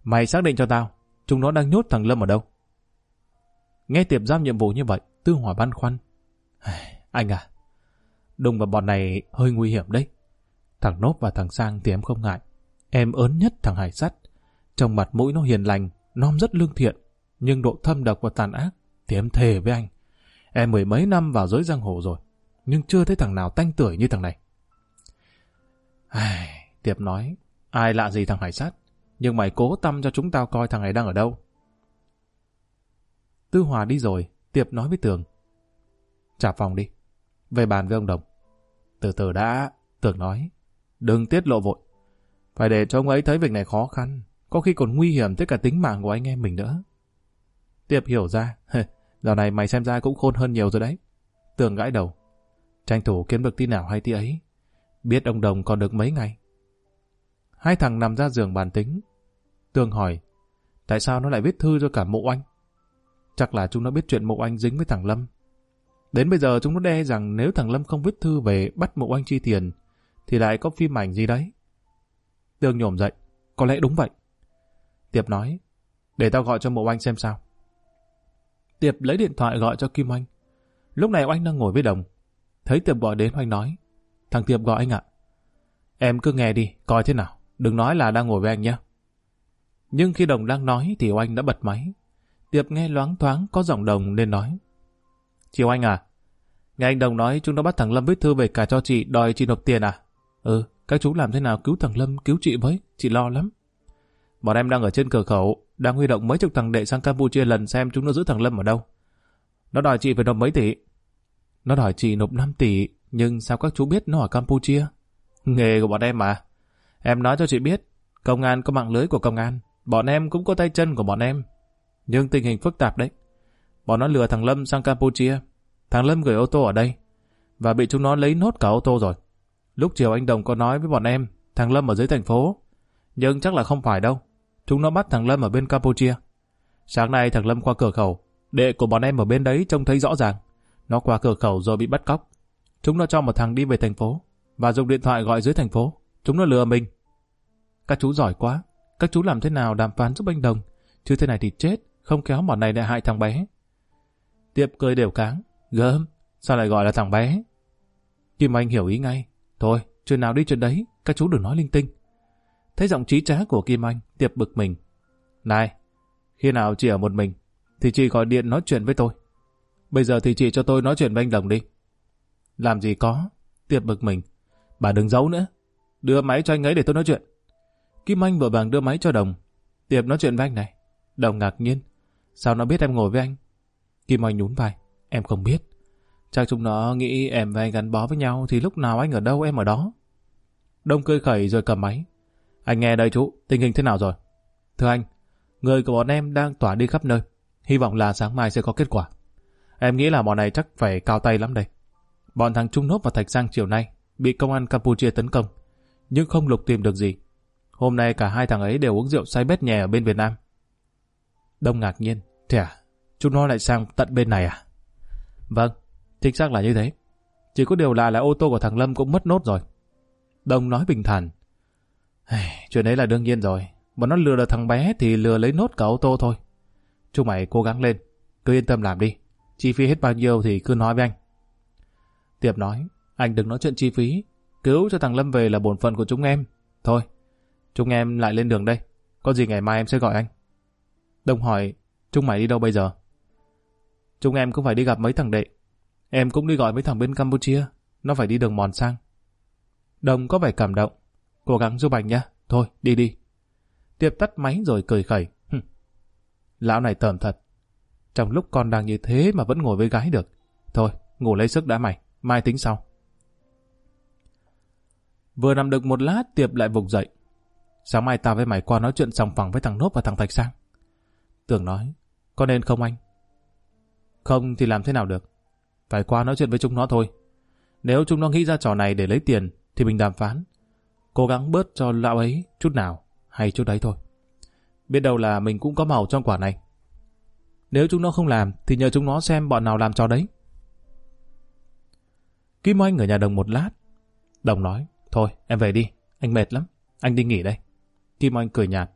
Mày xác định cho tao. Chúng nó đang nhốt thằng Lâm ở đâu. Nghe Tiệp giao nhiệm vụ như vậy, Tư Hỏa băn khoăn. <sighs> Anh à, Đùng và bọn này hơi nguy hiểm đấy. Thằng Nốt và thằng Sang thì em không ngại. Em ớn nhất thằng Hải Sắt. Trong mặt mũi nó hiền lành, non rất lương thiện. Nhưng độ thâm độc và tàn ác thì em thề với anh. Em mười mấy năm vào giới giang hồ rồi. Nhưng chưa thấy thằng nào tanh tuổi như thằng này. <sighs> Ai, Tiệp nói, ai lạ gì thằng Hải Sát. Nhưng mày cố tâm cho chúng tao coi thằng này đang ở đâu. Tư Hòa đi rồi, Tiệp nói với Tường. Trả phòng đi, về bàn với ông Đồng. Từ từ đã, Tường nói, đừng tiết lộ vội. Phải để cho ông ấy thấy việc này khó khăn, có khi còn nguy hiểm tới cả tính mạng của anh em mình nữa. Tiệp hiểu ra, giờ này mày xem ra cũng khôn hơn nhiều rồi đấy. Tường gãi đầu, tranh thủ kiếm được tin nào hay tí ấy. Biết ông Đồng còn được mấy ngày. Hai thằng nằm ra giường bàn tính. Tường hỏi, tại sao nó lại viết thư cho cả mộ anh? Chắc là chúng nó biết chuyện mộ anh dính với thằng Lâm. Đến bây giờ chúng nó đe rằng nếu thằng Lâm không viết thư về bắt mộ anh chi tiền, thì lại có phim ảnh gì đấy. Tường nhổm dậy, có lẽ đúng vậy. Tiệp nói, để tao gọi cho mộ anh xem sao. Tiệp lấy điện thoại gọi cho Kim Anh. Lúc này anh đang ngồi với Đồng. Thấy Tiệp gọi đến anh nói, thằng Tiệp gọi anh ạ. Em cứ nghe đi, coi thế nào. Đừng nói là đang ngồi với anh nhé. Nhưng khi Đồng đang nói thì anh đã bật máy. Tiệp nghe loáng thoáng có giọng Đồng nên nói. Chị anh à, nghe anh Đồng nói chúng nó bắt thằng Lâm viết thư về cả cho chị đòi chị nộp tiền à? Ừ, các chú làm thế nào cứu thằng Lâm, cứu chị với, chị lo lắm. Bọn em đang ở trên cửa khẩu, đang huy động mấy chục thằng đệ sang Campuchia lần xem chúng nó giữ thằng Lâm ở đâu. Nó đòi chị phải nộp mấy tỷ. Nó đòi chị nộp 5 tỷ, nhưng sao các chú biết nó ở Campuchia? Nghề của bọn em mà. Em nói cho chị biết, công an có mạng lưới của công an, bọn em cũng có tay chân của bọn em. Nhưng tình hình phức tạp đấy. Bọn nó lừa thằng Lâm sang Campuchia. Thằng Lâm gửi ô tô ở đây. Và bị chúng nó lấy nốt cả ô tô rồi. Lúc chiều anh Đồng có nói với bọn em, thằng Lâm ở dưới thành phố. Nhưng chắc là không phải đâu. Chúng nó bắt thằng Lâm ở bên Campuchia. Sáng nay thằng Lâm qua cửa khẩu. Đệ của bọn em ở bên đấy trông thấy rõ ràng. Nó qua cửa khẩu rồi bị bắt cóc. Chúng nó cho một thằng đi về thành phố. Và dùng điện thoại gọi dưới thành phố. Chúng nó lừa mình. Các chú giỏi quá. Các chú làm thế nào đàm phán giúp anh Đồng. Chứ thế này thì chết. Không kéo bọn này lại hại thằng bé. Tiệp cười đều cáng. Gớm. Sao lại gọi là thằng bé? Kim Anh hiểu ý ngay. Thôi, chuyện nào đi chuyện đấy. Các chú đừng nói linh tinh. Thấy giọng trí trá của Kim Anh, Tiệp bực mình. Này, khi nào chị ở một mình, thì chị gọi điện nói chuyện với tôi. Bây giờ thì chị cho tôi nói chuyện với anh Đồng đi. Làm gì có, Tiệp bực mình. Bà đừng giấu nữa. Đưa máy cho anh ấy để tôi nói chuyện. Kim Anh vội vàng đưa máy cho Đồng. Tiệp nói chuyện với anh này. Đồng ngạc nhiên. Sao nó biết em ngồi với anh? Kim Anh nhún vai. Em không biết. Chắc chúng nó nghĩ em và anh gắn bó với nhau thì lúc nào anh ở đâu em ở đó. Đông cười khẩy rồi cầm máy. Anh nghe đây chú, tình hình thế nào rồi? Thưa anh, người của bọn em đang tỏa đi khắp nơi. Hy vọng là sáng mai sẽ có kết quả. Em nghĩ là bọn này chắc phải cao tay lắm đây. Bọn thằng Trung Nốt và Thạch Giang chiều nay bị công an Campuchia tấn công, nhưng không lục tìm được gì. Hôm nay cả hai thằng ấy đều uống rượu say bét nhè ở bên Việt Nam. Đông ngạc nhiên. Thế à? Chúng nó lại sang tận bên này à? Vâng, chính xác là như thế. Chỉ có điều là là ô tô của thằng Lâm cũng mất nốt rồi. Đông nói bình thản. Chuyện ấy là đương nhiên rồi. Bọn nó lừa được thằng bé thì lừa lấy nốt cả ô tô thôi. Chúng mày cố gắng lên. Cứ yên tâm làm đi. Chi phí hết bao nhiêu thì cứ nói với anh. Tiệp nói, anh đừng nói chuyện chi phí. Cứu cho thằng Lâm về là bổn phận của chúng em. Thôi, chúng em lại lên đường đây. Có gì ngày mai em sẽ gọi anh. Đông hỏi, chúng mày đi đâu bây giờ? Chúng em cũng phải đi gặp mấy thằng đệ. Em cũng đi gọi mấy thằng bên Campuchia. Nó phải đi đường mòn sang. Đông có vẻ cảm động. Cố gắng giúp anh nhé. Thôi, đi đi. Tiệp tắt máy rồi cười khẩy. Lão này tởm thật. Trong lúc con đang như thế mà vẫn ngồi với gái được. Thôi, ngủ lấy sức đã mày. Mai tính sau. Vừa nằm được một lát Tiệp lại vùng dậy. Sáng mai ta với mày qua nói chuyện sòng phẳng với thằng Nốt và thằng Thạch Sang. tưởng nói, có nên không anh? Không thì làm thế nào được. Phải qua nói chuyện với chúng nó thôi. Nếu chúng nó nghĩ ra trò này để lấy tiền thì mình đàm phán. Cố gắng bớt cho lão ấy chút nào hay chút đấy thôi. Biết đâu là mình cũng có màu trong quả này. Nếu chúng nó không làm thì nhờ chúng nó xem bọn nào làm trò đấy. Kim Oanh ở nhà Đồng một lát. Đồng nói, thôi em về đi, anh mệt lắm, anh đi nghỉ đây. Kim Oanh cười nhạt.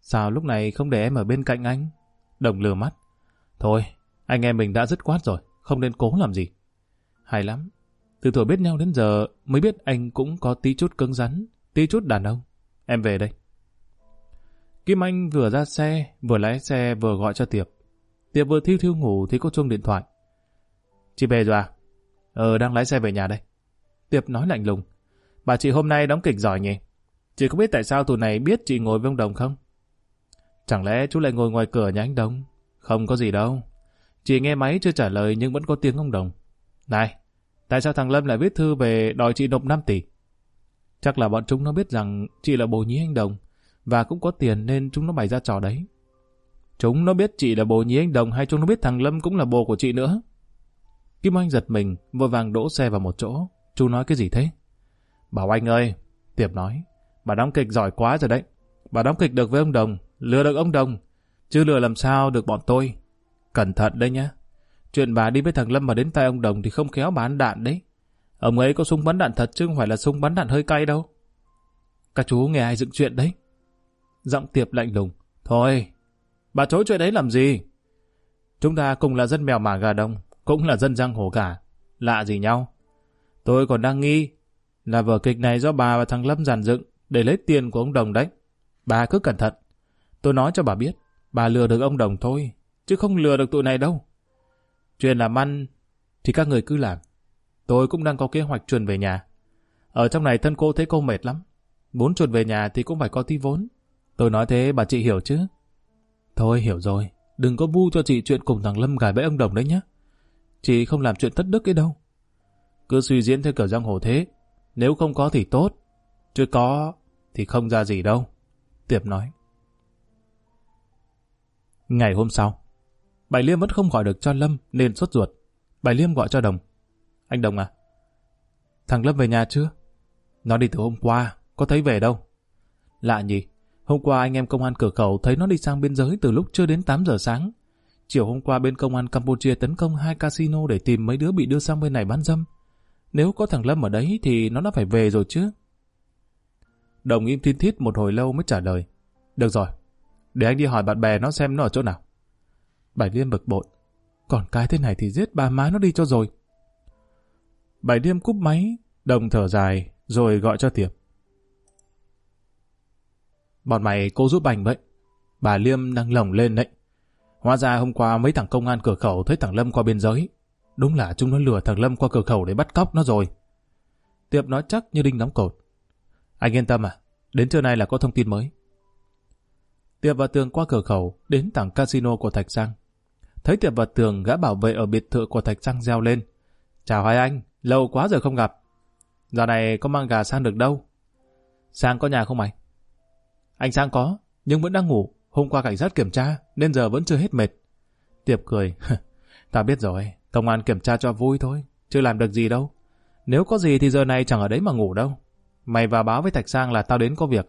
Sao lúc này không để em ở bên cạnh anh? Đồng lừa mắt. Thôi, anh em mình đã dứt quát rồi, không nên cố làm gì. Hay lắm, từ tuổi biết nhau đến giờ mới biết anh cũng có tí chút cứng rắn, tí chút đàn ông. Em về đây. Kim Anh vừa ra xe, vừa lái xe vừa gọi cho Tiệp. Tiệp vừa thiêu thiêu ngủ thì có chuông điện thoại. Chị về rồi à? Ờ, đang lái xe về nhà đây. Tiệp nói lạnh lùng. Bà chị hôm nay đóng kịch giỏi nhỉ? Chị có biết tại sao tụi này biết chị ngồi với ông Đồng không? Chẳng lẽ chú lại ngồi ngoài cửa nhà anh Đồng? Không có gì đâu. Chị nghe máy chưa trả lời nhưng vẫn có tiếng ông Đồng. Này, tại sao thằng Lâm lại viết thư về đòi chị nộp 5 tỷ? Chắc là bọn chúng nó biết rằng chị là bồ nhí anh Đồng và cũng có tiền nên chúng nó bày ra trò đấy. Chúng nó biết chị là bồ nhí anh Đồng hay chúng nó biết thằng Lâm cũng là bồ của chị nữa? Kim Anh giật mình, vội vàng đỗ xe vào một chỗ. Chú nói cái gì thế? Bảo anh ơi, Tiệp nói, bà đóng kịch giỏi quá rồi đấy. Bà đóng kịch được với ông Đồng, lừa được ông Đồng, chứ lừa làm sao được bọn tôi. Cẩn thận đấy nhá. Chuyện bà đi với thằng Lâm mà đến tay ông Đồng thì không khéo bán đạn đấy. Ông ấy có súng bắn đạn thật chứ không phải là súng bắn đạn hơi cay đâu. Các chú nghe ai dựng chuyện đấy? Giọng Tiệp lạnh lùng. Thôi, bà chối chuyện đấy làm gì? Chúng ta cùng là dân mèo mả gà đông, cũng là dân giang hồ cả. Lạ gì nhau? Tôi còn đang nghi là vở kịch này do bà và thằng Lâm giàn dựng để lấy tiền của ông Đồng đấy. Bà cứ cẩn thận. Tôi nói cho bà biết, bà lừa được ông Đồng thôi, chứ không lừa được tụi này đâu. Chuyện làm ăn thì các người cứ làm. Tôi cũng đang có kế hoạch chuẩn về nhà. Ở trong này thân cô thấy cô mệt lắm. Muốn chuẩn về nhà thì cũng phải có tí vốn. Tôi nói thế bà chị hiểu chứ? Thôi hiểu rồi, đừng có bu cho chị chuyện cùng thằng Lâm gài bẫy ông Đồng đấy nhé. Chị không làm chuyện thất đức ấy đâu. Cứ suy diễn theo kiểu giang hồ thế. Nếu không có thì tốt. Chứ có thì không ra gì đâu. Tiệp nói. Ngày hôm sau, Bài Liêm vẫn không gọi được cho Lâm nên sốt ruột. Bài Liêm gọi cho Đồng. Anh Đồng à? Thằng Lâm về nhà chưa? Nó đi từ hôm qua, có thấy về đâu. Lạ nhỉ? Hôm qua anh em công an cửa khẩu thấy nó đi sang biên giới từ lúc chưa đến 8 giờ sáng. Chiều hôm qua bên công an Campuchia tấn công hai casino để tìm mấy đứa bị đưa sang bên này bán dâm. Nếu có thằng Lâm ở đấy thì nó đã phải về rồi chứ. Đồng im thiên thít một hồi lâu mới trả lời. Được rồi, để anh đi hỏi bạn bè nó xem nó ở chỗ nào. Bảy Liêm bực bội. Còn cái thế này thì giết ba má nó đi cho rồi. Bảy Liêm cúp máy, đồng thở dài, rồi gọi cho Tiệp. Bọn mày cố giúp bành vậy. Bà Liêm đang lồng lên đấy. Hóa ra hôm qua mấy thằng công an cửa khẩu thấy thằng Lâm qua biên giới. Đúng là chúng nó lừa thằng Lâm qua cửa khẩu để bắt cóc nó rồi. Tiệp nói chắc như đinh đóng cột. Anh yên tâm à, đến trưa nay là có thông tin mới. Tiệp và Tường qua cửa khẩu, đến thẳng casino của Thạch Giang. Thấy Tiệp và Tường gã bảo vệ ở biệt thự của Thạch Giang reo lên. Chào hai anh, lâu quá rồi không gặp. Giờ này có mang gà sang được đâu? Sang có nhà không mày? Anh Sang có, nhưng vẫn đang ngủ. Hôm qua cảnh sát kiểm tra, nên giờ vẫn chưa hết mệt. Tiệp cười. Ta biết rồi, công an kiểm tra cho vui thôi, chưa làm được gì đâu. Nếu có gì thì giờ này chẳng ở đấy mà ngủ đâu. Mày vào báo với Thạch Sang là tao đến có việc.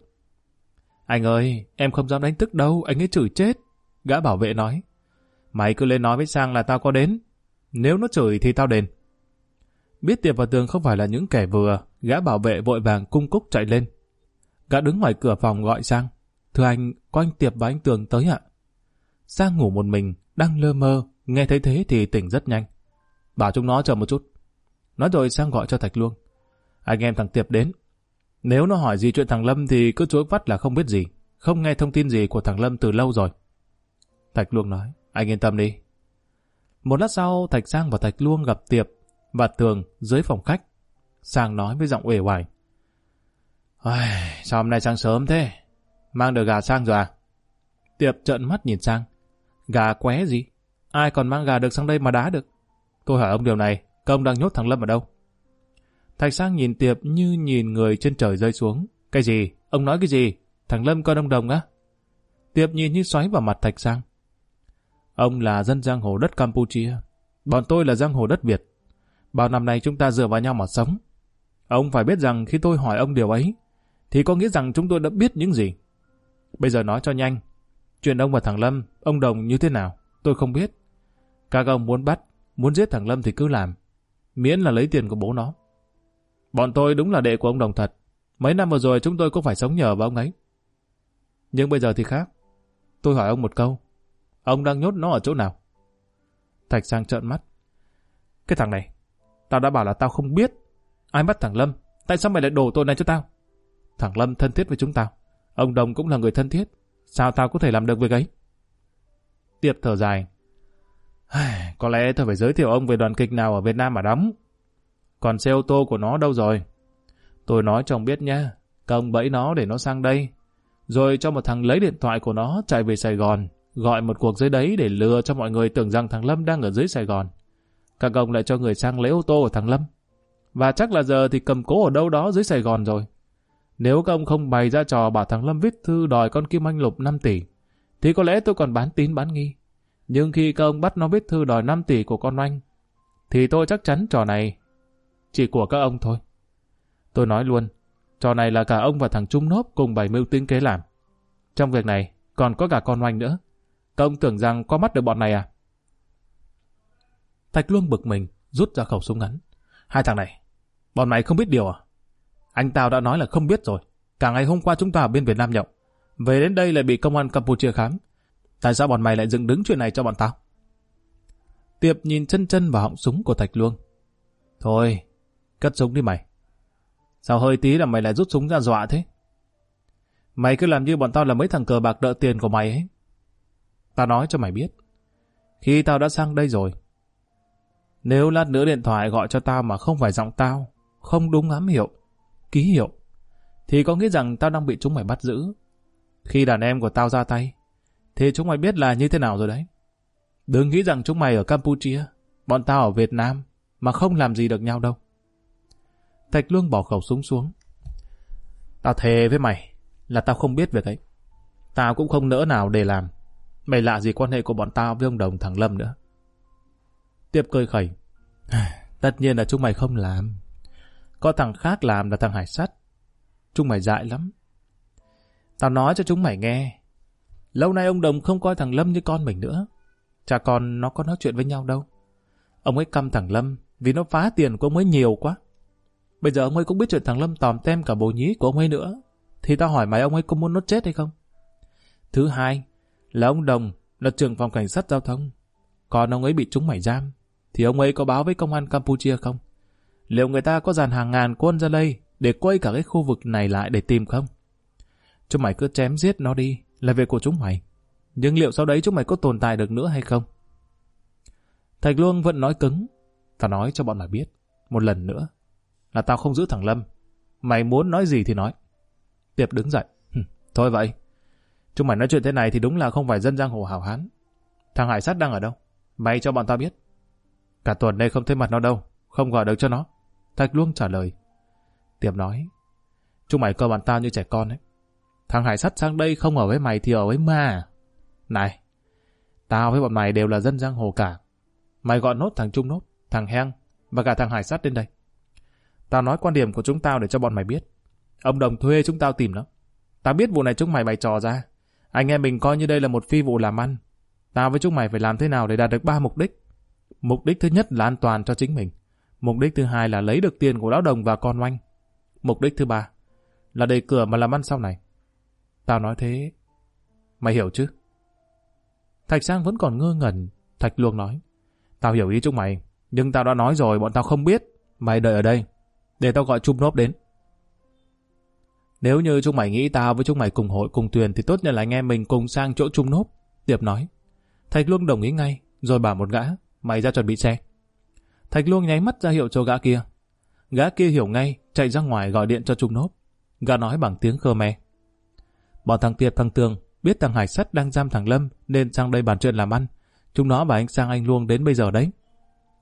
Anh ơi, em không dám đánh tức đâu, anh ấy chửi chết. Gã bảo vệ nói. Mày cứ lên nói với Sang là tao có đến. Nếu nó chửi thì tao đền. Biết Tiệp và Tường không phải là những kẻ vừa, gã bảo vệ vội vàng cung cúc chạy lên. Gã đứng ngoài cửa phòng gọi Sang. Thưa anh, có anh Tiệp và anh Tường tới ạ. Sang ngủ một mình, đang lơ mơ, nghe thấy thế thì tỉnh rất nhanh. Bảo chúng nó chờ một chút. Nói rồi Sang gọi cho Thạch Luông. Anh em thằng Tiệp đến. Nếu nó hỏi gì chuyện thằng Lâm thì cứ chối vắt là không biết gì. Không nghe thông tin gì của thằng Lâm từ lâu rồi. Thạch Luông nói, anh yên tâm đi. Một lát sau, Thạch Sang và Thạch Luông gặp Tiệp và Tường dưới phòng khách. Sang nói với giọng uể oải. Sao hôm nay sáng sớm thế? Mang được gà sang rồi à? Tiệp trợn mắt nhìn sang. Gà qué gì? Ai còn mang gà được sang đây mà đá được? Tôi hỏi ông điều này, công đang nhốt thằng Lâm ở đâu? Thạch Sang nhìn Tiệp như nhìn người trên trời rơi xuống. Cái gì? Ông nói cái gì? Thằng Lâm con ông đồng á? Tiệp nhìn như xoáy vào mặt Thạch Sang. Ông là dân giang hồ đất Campuchia. Bọn tôi là giang hồ đất Việt. Bao năm nay chúng ta dựa vào nhau mà sống. Ông phải biết rằng khi tôi hỏi ông điều ấy, thì có nghĩa rằng chúng tôi đã biết những gì. Bây giờ nói cho nhanh. Chuyện ông và thằng Lâm, ông Đồng như thế nào, tôi không biết. Các ông muốn bắt, muốn giết thằng Lâm thì cứ làm. Miễn là lấy tiền của bố nó. Bọn tôi đúng là đệ của ông Đồng thật. Mấy năm vừa rồi chúng tôi cũng phải sống nhờ vào ông ấy. Nhưng bây giờ thì khác. Tôi hỏi ông một câu. Ông đang nhốt nó ở chỗ nào? Thạch sang trợn mắt. Cái thằng này, tao đã bảo là tao không biết. Ai bắt thằng Lâm? Tại sao mày lại đổ tội này cho tao? Thằng Lâm thân thiết với chúng tao. Ông Đồng cũng là người thân thiết. Sao tao có thể làm được việc ấy? Tiệp thở dài. <sighs> Có lẽ tôi phải giới thiệu ông về đoàn kịch nào ở Việt Nam mà đóng. Còn xe ô tô của nó đâu rồi? Tôi nói chồng biết nha. Công bẫy nó để nó sang đây. Rồi cho một thằng lấy điện thoại của nó chạy về Sài Gòn. Gọi một cuộc dưới đấy để lừa cho mọi người tưởng rằng thằng Lâm đang ở dưới Sài Gòn. Các ông lại cho người sang lấy ô tô của thằng Lâm. Và chắc là giờ thì cầm cố ở đâu đó dưới Sài Gòn rồi. Nếu các ông không bày ra trò bảo thằng Lâm viết thư đòi con Kim Anh Lục 5 tỷ, thì có lẽ tôi còn bán tín bán nghi. Nhưng khi các ông bắt nó viết thư đòi 5 tỷ của con anh, thì tôi chắc chắn trò này chỉ của các ông thôi. Tôi nói luôn, trò này là cả ông và thằng Trung Nốp cùng bày mưu tính kế làm. Trong việc này, còn có cả con oanh nữa. Các ông tưởng rằng có mắt được bọn này à? Thạch Luông bực mình, rút ra khẩu súng ngắn. Hai thằng này, bọn mày không biết điều à? Anh tao đã nói là không biết rồi. Cả ngày hôm qua chúng ta ở bên Việt Nam nhậu. Về đến đây lại bị công an Campuchia khám. Tại sao bọn mày lại dựng đứng chuyện này cho bọn tao? Tiệp nhìn chân chân vào họng súng của Thạch Luông. Thôi, cất súng đi mày. Sao hơi tí là mày lại rút súng ra dọa thế? Mày cứ làm như bọn tao là mấy thằng cờ bạc đợi tiền của mày ấy. Tao nói cho mày biết. Khi tao đã sang đây rồi, nếu lát nữa điện thoại gọi cho tao mà không phải giọng tao, không đúng ám hiệu, ký hiệu, thì có nghĩa rằng tao đang bị chúng mày bắt giữ. Khi đàn em của tao ra tay, thì chúng mày biết là như thế nào rồi đấy. Đừng nghĩ rằng chúng mày ở Campuchia, bọn tao ở Việt Nam, mà không làm gì được nhau đâu. Thạch Lương bỏ khẩu súng xuống. Tao thề với mày là tao không biết việc ấy. Tao cũng không nỡ nào để làm. Mày lạ gì quan hệ của bọn tao với ông Đồng thằng Lâm nữa. Tiếp cười khẩy. <sighs> Tất nhiên là chúng mày không làm. Có thằng khác làm là thằng Hải Sắt. Chúng mày dại lắm. Tao nói cho chúng mày nghe. Lâu nay ông Đồng không coi thằng Lâm như con mình nữa. Cha con nó có nói chuyện với nhau đâu. Ông ấy căm thằng Lâm vì nó phá tiền của ông ấy nhiều quá. Bây giờ ông ấy cũng biết chuyện thằng Lâm tòm tem cả bồ nhí của ông ấy nữa. Thì tao hỏi mày ông ấy có muốn nó chết hay không? Thứ hai là ông Đồng là trưởng phòng cảnh sát giao thông. Còn ông ấy bị chúng mày giam thì ông ấy có báo với công an Campuchia không? Liệu người ta có dàn hàng ngàn quân ra đây để quay cả cái khu vực này lại để tìm không? Chúng mày cứ chém giết nó đi, là việc của chúng mày. Nhưng liệu sau đấy chúng mày có tồn tại được nữa hay không? Thạch Luông vẫn nói cứng. Tao nói cho bọn mày biết, một lần nữa, là tao không giữ thằng Lâm. Mày muốn nói gì thì nói. Tiệp đứng dậy. Thôi vậy. Chúng mày nói chuyện thế này thì đúng là không phải dân giang hồ hảo hán. Thằng Hải Sát đang ở đâu? Mày cho bọn tao biết. Cả tuần nay không thấy mặt nó đâu, không gọi được cho nó. Thạch Luông trả lời. Tiệp nói, chúng mày coi bọn tao như trẻ con ấy. Thằng Hải Sắt sang đây không ở với mày thì ở với ma. Này, tao với bọn mày đều là dân giang hồ cả. Mày gọi nốt thằng Trung Nốt, thằng Heng và cả thằng Hải Sắt lên đây. Tao nói quan điểm của chúng tao để cho bọn mày biết. Ông Đồng thuê chúng tao tìm nó. Tao biết vụ này chúng mày bày trò ra. Anh em mình coi như đây là một phi vụ làm ăn. Tao với chúng mày phải làm thế nào để đạt được ba mục đích. Mục đích thứ nhất là an toàn cho chính mình. Mục đích thứ hai là lấy được tiền của lão đồng và con oanh. Mục đích thứ ba là đề cửa mà làm ăn sau này. Tao nói thế, mày hiểu chứ? Thạch Sang vẫn còn ngơ ngẩn. Thạch Luông nói, tao hiểu ý chúng mày, nhưng tao đã nói rồi bọn tao không biết. Mày đợi ở đây, để tao gọi Trung Nốp đến. Nếu như chúng mày nghĩ tao với chúng mày cùng hội cùng thuyền thì tốt nhất là anh em mình cùng sang chỗ Trung Nốp. Tiệp nói. Thạch Luông đồng ý ngay, rồi bảo một gã, mày ra chuẩn bị xe. Thạch Luông nháy mắt ra hiệu cho gã kia. Gã kia hiểu ngay, chạy ra ngoài gọi điện cho Trung Nốp. Gã nói bằng tiếng Khmer. Bọn thằng Tiệp thằng Tường biết thằng Hải Sắt đang giam thằng Lâm nên sang đây bàn chuyện làm ăn. Chúng nó và anh sang anh Luông đến bây giờ đấy.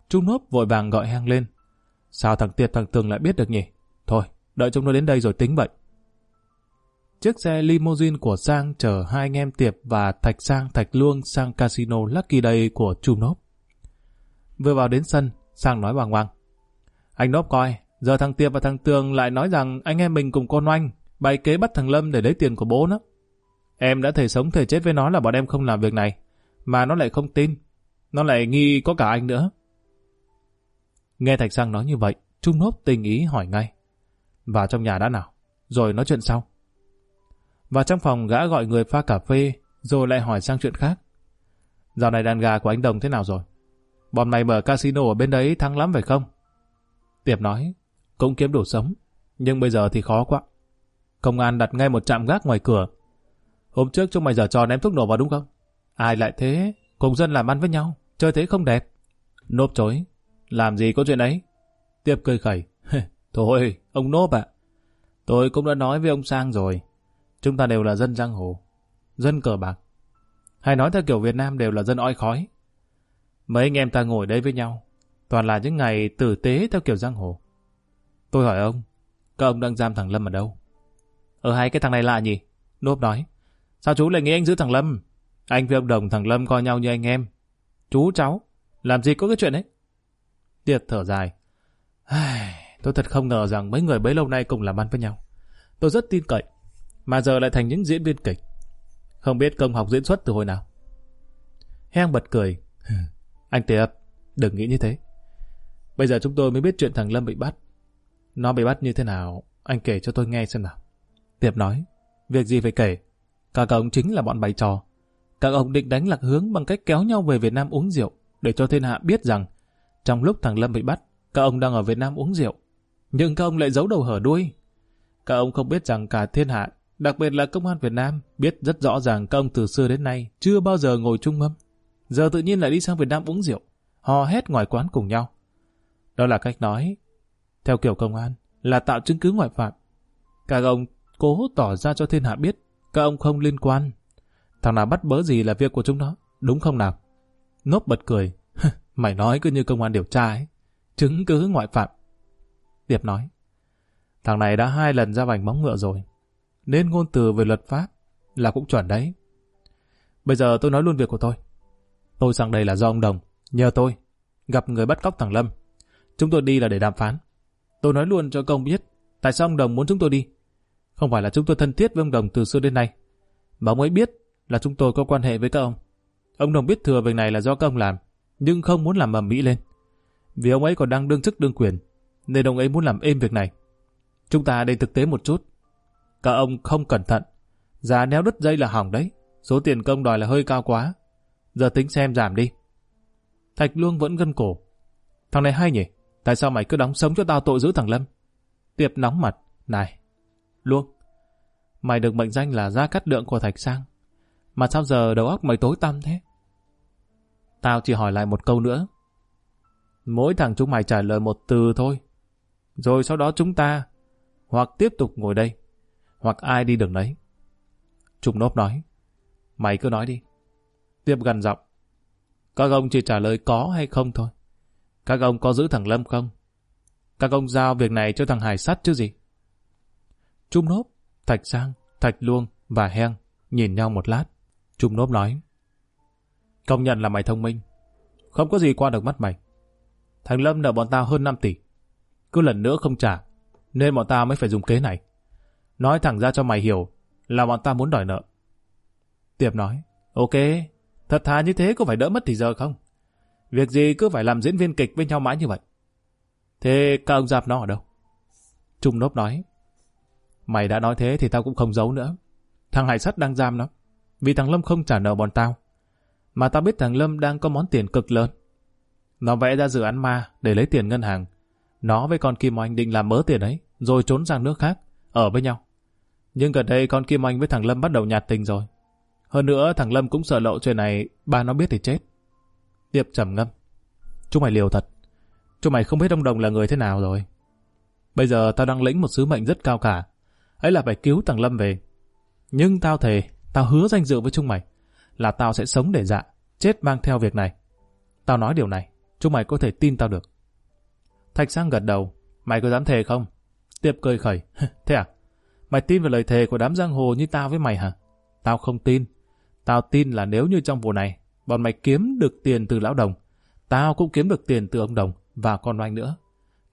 Trung Nốp vội vàng gọi hang lên. Sao thằng Tiệp thằng Tường lại biết được nhỉ? Thôi, đợi chúng nó đến đây rồi tính vậy. Chiếc xe limousine của Sang chở hai anh em Tiệp và Thạch Sang Thạch Luông sang casino Lucky Day của Trung Nốp. Vừa vào đến sân, Sang nói bàng hoàng. Anh Nốp coi, giờ thằng Tiệp và thằng Tường lại nói rằng anh em mình cùng con oanh, bày kế bắt thằng Lâm để lấy tiền của bố nó. Em đã thể sống thể chết với nó là bọn em không làm việc này, mà nó lại không tin. Nó lại nghi có cả anh nữa. Nghe Thạch Sang nói như vậy, Trung nốt tình ý hỏi ngay. Vào trong nhà đã nào, rồi nói chuyện sau. Vào trong phòng gã gọi người pha cà phê, rồi lại hỏi sang chuyện khác. Dạo này đàn gà của anh Đồng thế nào rồi? Bọn mày mở casino ở bên đấy thắng lắm phải không? Tiệp nói, cũng kiếm đủ sống, nhưng bây giờ thì khó quá. Công an đặt ngay một trạm gác ngoài cửa. Hôm trước chúng mày giờ trò ném thuốc nổ vào đúng không? Ai lại thế? Cùng dân làm ăn với nhau, chơi thế không đẹp. Nộp chối, làm gì có chuyện ấy? Tiệp cười khẩy, thôi, ông Nốp ạ. Tôi cũng đã nói với ông Sang rồi, chúng ta đều là dân giang hồ, dân cờ bạc. Hay nói theo kiểu Việt Nam đều là dân oi khói. Mấy anh em ta ngồi đây với nhau, toàn là những ngày tử tế theo kiểu giang hồ. Tôi hỏi ông, các ông đang giam thằng Lâm ở đâu? Ở hai cái thằng này lạ nhỉ? Nốp nói, sao chú lại nghĩ anh giữ thằng Lâm? Anh với ông Đồng thằng Lâm coi nhau như anh em. Chú cháu, làm gì có cái chuyện ấy? Tiệt thở dài. Tôi thật không ngờ rằng mấy người bấy lâu nay cùng làm ăn với nhau. Tôi rất tin cậy, mà giờ lại thành những diễn viên kịch. Không biết công học diễn xuất từ hồi nào. Heng bật cười. <laughs> Anh Tiệp, đừng nghĩ như thế. Bây giờ chúng tôi mới biết chuyện thằng Lâm bị bắt. Nó bị bắt như thế nào, anh kể cho tôi nghe xem nào. Tiệp nói, việc gì phải kể. Các ông chính là bọn bày trò. Các ông định đánh lạc hướng bằng cách kéo nhau về Việt Nam uống rượu, để cho thiên hạ biết rằng trong lúc thằng Lâm bị bắt, các ông đang ở Việt Nam uống rượu. Nhưng các ông lại giấu đầu hở đuôi. Các ông không biết rằng cả thiên hạ, đặc biệt là công an Việt Nam, biết rất rõ ràng các ông từ xưa đến nay chưa bao giờ ngồi chung mâm. Giờ tự nhiên lại đi sang Việt Nam uống rượu, hò hét ngoài quán cùng nhau. Đó là cách nói, theo kiểu công an, là tạo chứng cứ ngoại phạm. Các ông cố tỏ ra cho thiên hạ biết các ông không liên quan. Thằng nào bắt bớ gì là việc của chúng nó, đúng không nào? Nốt bật cười. Mày nói cứ như công an điều tra ấy. Chứng cứ ngoại phạm. Điệp nói. Thằng này đã hai lần ra vành móng ngựa rồi. Nên ngôn từ về luật pháp là cũng chuẩn đấy. Bây giờ tôi nói luôn việc của tôi. Tôi sang đây là do ông Đồng. Nhờ tôi. Gặp người bắt cóc thằng Lâm. Chúng tôi đi là để đàm phán. Tôi nói luôn cho công biết tại sao ông Đồng muốn chúng tôi đi. Không phải là chúng tôi thân thiết với ông Đồng từ xưa đến nay. Mà ông ấy biết là chúng tôi có quan hệ với các ông. Ông Đồng biết thừa việc này là do các ông làm, nhưng không muốn làm ầm mỹ lên. Vì ông ấy còn đang đương chức đương quyền, nên ông ấy muốn làm êm việc này. Chúng ta đây thực tế một chút. Các ông không cẩn thận, giá néo đứt dây là hỏng đấy. Số tiền công đòi là hơi cao quá. Giờ tính xem giảm đi. Thạch Luông vẫn gân cổ. Thằng này hay nhỉ? Tại sao mày cứ đóng sống cho tao tội giữ thằng Lâm? Tiệp nóng mặt. Này, Luông, mày được mệnh danh là gia cắt lượng của Thạch Sang. Mà sao giờ đầu óc mày tối tăm thế? Tao chỉ hỏi lại một câu nữa. Mỗi thằng chúng mày trả lời một từ thôi. Rồi sau đó chúng ta hoặc tiếp tục ngồi đây, hoặc ai đi đường đấy. Trung nốt nói. Mày cứ nói đi. Tiếp gần giọng. Các ông chỉ trả lời có hay không thôi. Các ông có giữ thằng Lâm không? Các ông giao việc này cho thằng Hải sắt chứ gì? Trung nốt, Thạch Sang, Thạch Luông và Heng nhìn nhau một lát. Trung nốt nói. Công nhận là mày thông minh. Không có gì qua được mắt mày. Thằng Lâm nợ bọn tao hơn 5 tỷ. Cứ lần nữa không trả, nên bọn tao mới phải dùng kế này. Nói thẳng ra cho mày hiểu là bọn tao muốn đòi nợ. Tiệp nói, ok, thật thà như thế có phải đỡ mất thì giờ không? Việc gì cứ phải làm diễn viên kịch với nhau mãi như vậy? Thế các ông giáp nó ở đâu? Trung nốt nói, mày đã nói thế thì tao cũng không giấu nữa. Thằng Hải Sắt đang giam nó, vì thằng Lâm không trả nợ bọn tao. Mà tao biết thằng Lâm đang có món tiền cực lớn. Nó vẽ ra dự án ma để lấy tiền ngân hàng. Nó với con Kim Oanh định làm mớ tiền ấy, rồi trốn sang nước khác, ở với nhau. Nhưng gần đây con Kim Oanh với thằng Lâm bắt đầu nhạt tình rồi. Hơn nữa thằng Lâm cũng sợ lộ chuyện này, ba nó biết thì chết. Tiệp trầm ngâm. Chúng mày liều thật. Chúng mày không biết ông Đồng là người thế nào rồi. Bây giờ tao đang lĩnh một sứ mệnh rất cao cả. Ấy là phải cứu thằng Lâm về. Nhưng tao thề, tao hứa danh dự với chúng mày là tao sẽ sống để dạ, chết mang theo việc này. Tao nói điều này, chúng mày có thể tin tao được. Thạch Sang gật đầu. Mày có dám thề không? Tiệp cười khẩy. Thế à? Mày tin vào lời thề của đám giang hồ như tao với mày hả? Tao không tin. Tao tin là nếu như trong vụ này, bọn mày kiếm được tiền từ lão đồng, tao cũng kiếm được tiền từ ông đồng và con oanh nữa,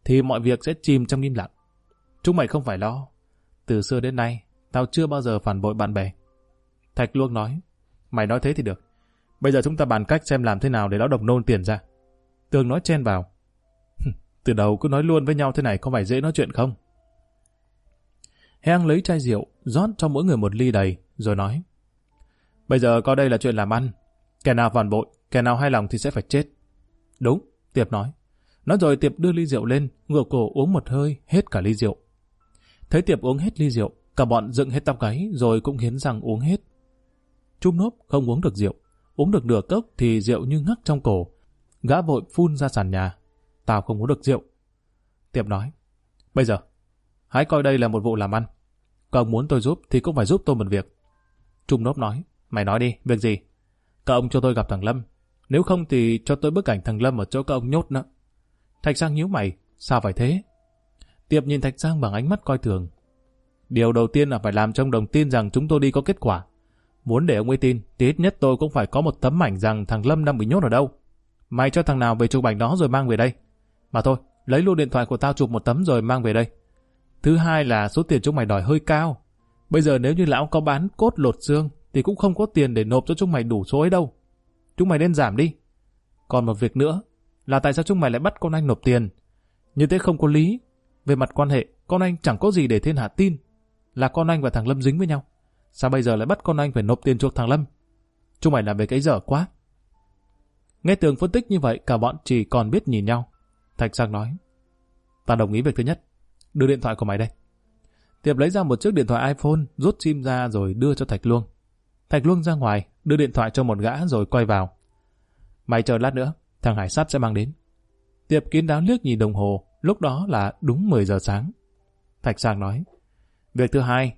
thì mọi việc sẽ chìm trong im lặng. Chúng mày không phải lo. Từ xưa đến nay, tao chưa bao giờ phản bội bạn bè. Thạch Luông nói, mày nói thế thì được. Bây giờ chúng ta bàn cách xem làm thế nào để lão đồng nôn tiền ra. Tường nói chen vào. Từ đầu cứ nói luôn với nhau thế này có phải dễ nói chuyện không? Heng lấy chai rượu, rót cho mỗi người một ly đầy, rồi nói. Bây giờ coi đây là chuyện làm ăn. Kẻ nào phản bội, kẻ nào hay lòng thì sẽ phải chết. Đúng, Tiệp nói. Nói rồi Tiệp đưa ly rượu lên, ngửa cổ uống một hơi, hết cả ly rượu. Thấy Tiệp uống hết ly rượu, cả bọn dựng hết tóc gáy rồi cũng hiến rằng uống hết. Trung nốp không uống được rượu, uống được nửa cốc thì rượu như ngắc trong cổ. Gã vội phun ra sàn nhà. Tao không uống được rượu. Tiệp nói, bây giờ, hãy coi đây là một vụ làm ăn. Cậu muốn tôi giúp thì cũng phải giúp tôi một việc. Trung nốp nói, mày nói đi, việc gì? Các ông cho tôi gặp thằng Lâm. Nếu không thì cho tôi bức ảnh thằng Lâm ở chỗ các ông nhốt nữa. Thạch Giang nhíu mày, sao phải thế? Tiệp nhìn Thạch Giang bằng ánh mắt coi thường. Điều đầu tiên là phải làm trong đồng tin rằng chúng tôi đi có kết quả. Muốn để ông ấy tin, thì ít nhất tôi cũng phải có một tấm ảnh rằng thằng Lâm đang bị nhốt ở đâu. Mày cho thằng nào về chụp ảnh đó rồi mang về đây. Mà thôi, lấy luôn điện thoại của tao chụp một tấm rồi mang về đây. Thứ hai là số tiền chúng mày đòi hơi cao. Bây giờ nếu như lão có bán cốt lột xương thì cũng không có tiền để nộp cho chúng mày đủ số ấy đâu. Chúng mày nên giảm đi. Còn một việc nữa là tại sao chúng mày lại bắt con anh nộp tiền? Như thế không có lý. Về mặt quan hệ, con anh chẳng có gì để thiên hạ tin là con anh và thằng Lâm dính với nhau. Sao bây giờ lại bắt con anh phải nộp tiền chuộc thằng Lâm? Chúng mày làm về cái dở quá. Nghe tường phân tích như vậy, cả bọn chỉ còn biết nhìn nhau. Thạch Sang nói, ta đồng ý việc thứ nhất. Đưa điện thoại của mày đây. Tiệp lấy ra một chiếc điện thoại iPhone, rút sim ra rồi đưa cho Thạch Luông. Thạch Luông ra ngoài, đưa điện thoại cho một gã rồi quay vào. Mày chờ lát nữa, thằng Hải Sắp sẽ mang đến. Tiệp kín đáo liếc nhìn đồng hồ, lúc đó là đúng 10 giờ sáng. Thạch Sang nói, việc thứ hai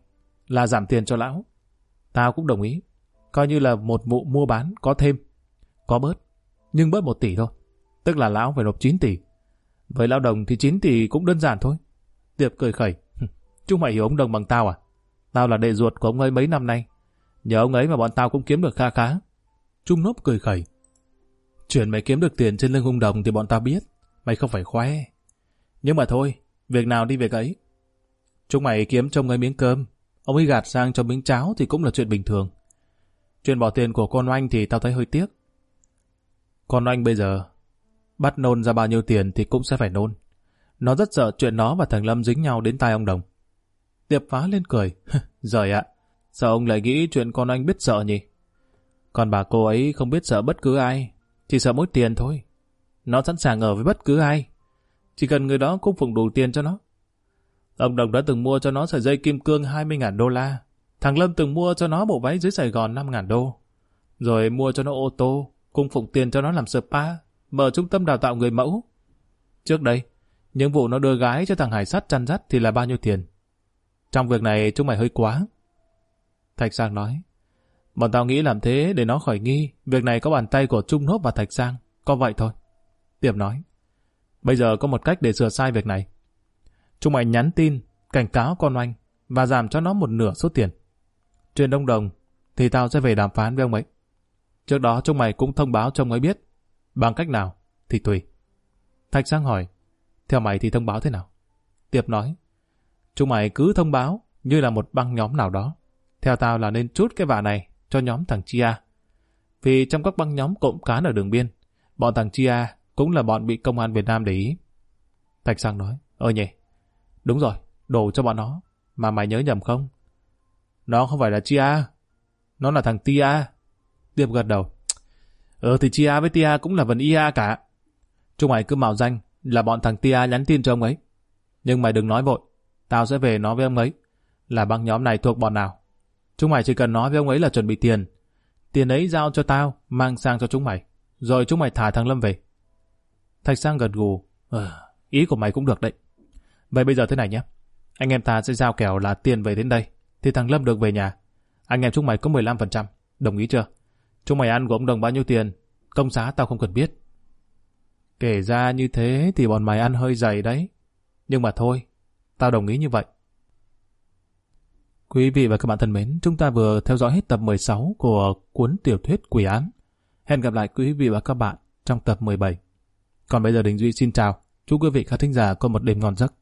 là giảm tiền cho lão. Tao cũng đồng ý, coi như là một vụ mua bán có thêm, có bớt, nhưng bớt một tỷ thôi, tức là lão phải nộp 9 tỷ. Với lão đồng thì 9 tỷ cũng đơn giản thôi. Tiệp cười khẩy, chúng mày hiểu ông đồng bằng tao à? Tao là đệ ruột của ông ấy mấy năm nay, Nhờ ông ấy mà bọn tao cũng kiếm được kha khá. Trung nốp cười khẩy. Chuyện mày kiếm được tiền trên lưng hung đồng thì bọn tao biết. Mày không phải khoe. Nhưng mà thôi, việc nào đi việc ấy. Chúng mày kiếm trong ấy miếng cơm. Ông ấy gạt sang cho miếng cháo thì cũng là chuyện bình thường. Chuyện bỏ tiền của con oanh thì tao thấy hơi tiếc. Con oanh bây giờ bắt nôn ra bao nhiêu tiền thì cũng sẽ phải nôn. Nó rất sợ chuyện nó và thằng Lâm dính nhau đến tai ông Đồng. Tiệp phá lên cười. <laughs> Giời ạ, Sao ông lại nghĩ chuyện con anh biết sợ nhỉ? Còn bà cô ấy không biết sợ bất cứ ai, chỉ sợ mỗi tiền thôi. Nó sẵn sàng ở với bất cứ ai. Chỉ cần người đó cũng phụng đủ tiền cho nó. Ông Đồng đã từng mua cho nó sợi dây kim cương 20.000 đô la. Thằng Lâm từng mua cho nó bộ váy dưới Sài Gòn 5.000 đô. Rồi mua cho nó ô tô, cung phụng tiền cho nó làm spa, mở trung tâm đào tạo người mẫu. Trước đây, những vụ nó đưa gái cho thằng Hải sắt chăn dắt thì là bao nhiêu tiền? Trong việc này chúng mày hơi quá. Thạch Sang nói. Bọn tao nghĩ làm thế để nó khỏi nghi, việc này có bàn tay của Trung Nốt và Thạch Sang, có vậy thôi. Tiệp nói. Bây giờ có một cách để sửa sai việc này. Chúng mày nhắn tin, cảnh cáo con oanh và giảm cho nó một nửa số tiền. Chuyện đông đồng thì tao sẽ về đàm phán với ông ấy. Trước đó chúng mày cũng thông báo cho ông ấy biết. Bằng cách nào thì tùy. Thạch Sang hỏi, theo mày thì thông báo thế nào? Tiệp nói, chúng mày cứ thông báo như là một băng nhóm nào đó. Theo tao là nên chút cái vả này cho nhóm thằng Chia. Vì trong các băng nhóm cộng cán ở đường biên, bọn thằng Chia cũng là bọn bị công an Việt Nam để ý. Thạch Sang nói, ơ nhỉ, đúng rồi, đổ cho bọn nó, mà mày nhớ nhầm không? Nó không phải là Chia, nó là thằng Tia. Tiệp gật đầu. Ờ thì Chia với Tia cũng là vần Ia cả. Chúng mày cứ mạo danh là bọn thằng Tia nhắn tin cho ông ấy. Nhưng mày đừng nói vội, tao sẽ về nói với ông ấy là băng nhóm này thuộc bọn nào. Chúng mày chỉ cần nói với ông ấy là chuẩn bị tiền. Tiền ấy giao cho tao, mang sang cho chúng mày. Rồi chúng mày thả thằng Lâm về. Thạch Sang gật gù. Ờ, ý của mày cũng được đấy. Vậy bây giờ thế này nhé. Anh em ta sẽ giao kèo là tiền về đến đây. Thì thằng Lâm được về nhà. Anh em chúng mày có 15%. Đồng ý chưa? Chúng mày ăn của ông Đồng bao nhiêu tiền? Công giá tao không cần biết. Kể ra như thế thì bọn mày ăn hơi dày đấy. Nhưng mà thôi, tao đồng ý như vậy. Quý vị và các bạn thân mến, chúng ta vừa theo dõi hết tập 16 của cuốn tiểu thuyết Quỷ án. Hẹn gặp lại quý vị và các bạn trong tập 17. Còn bây giờ Đình Duy xin chào. Chúc quý vị khán thính giả có một đêm ngon giấc.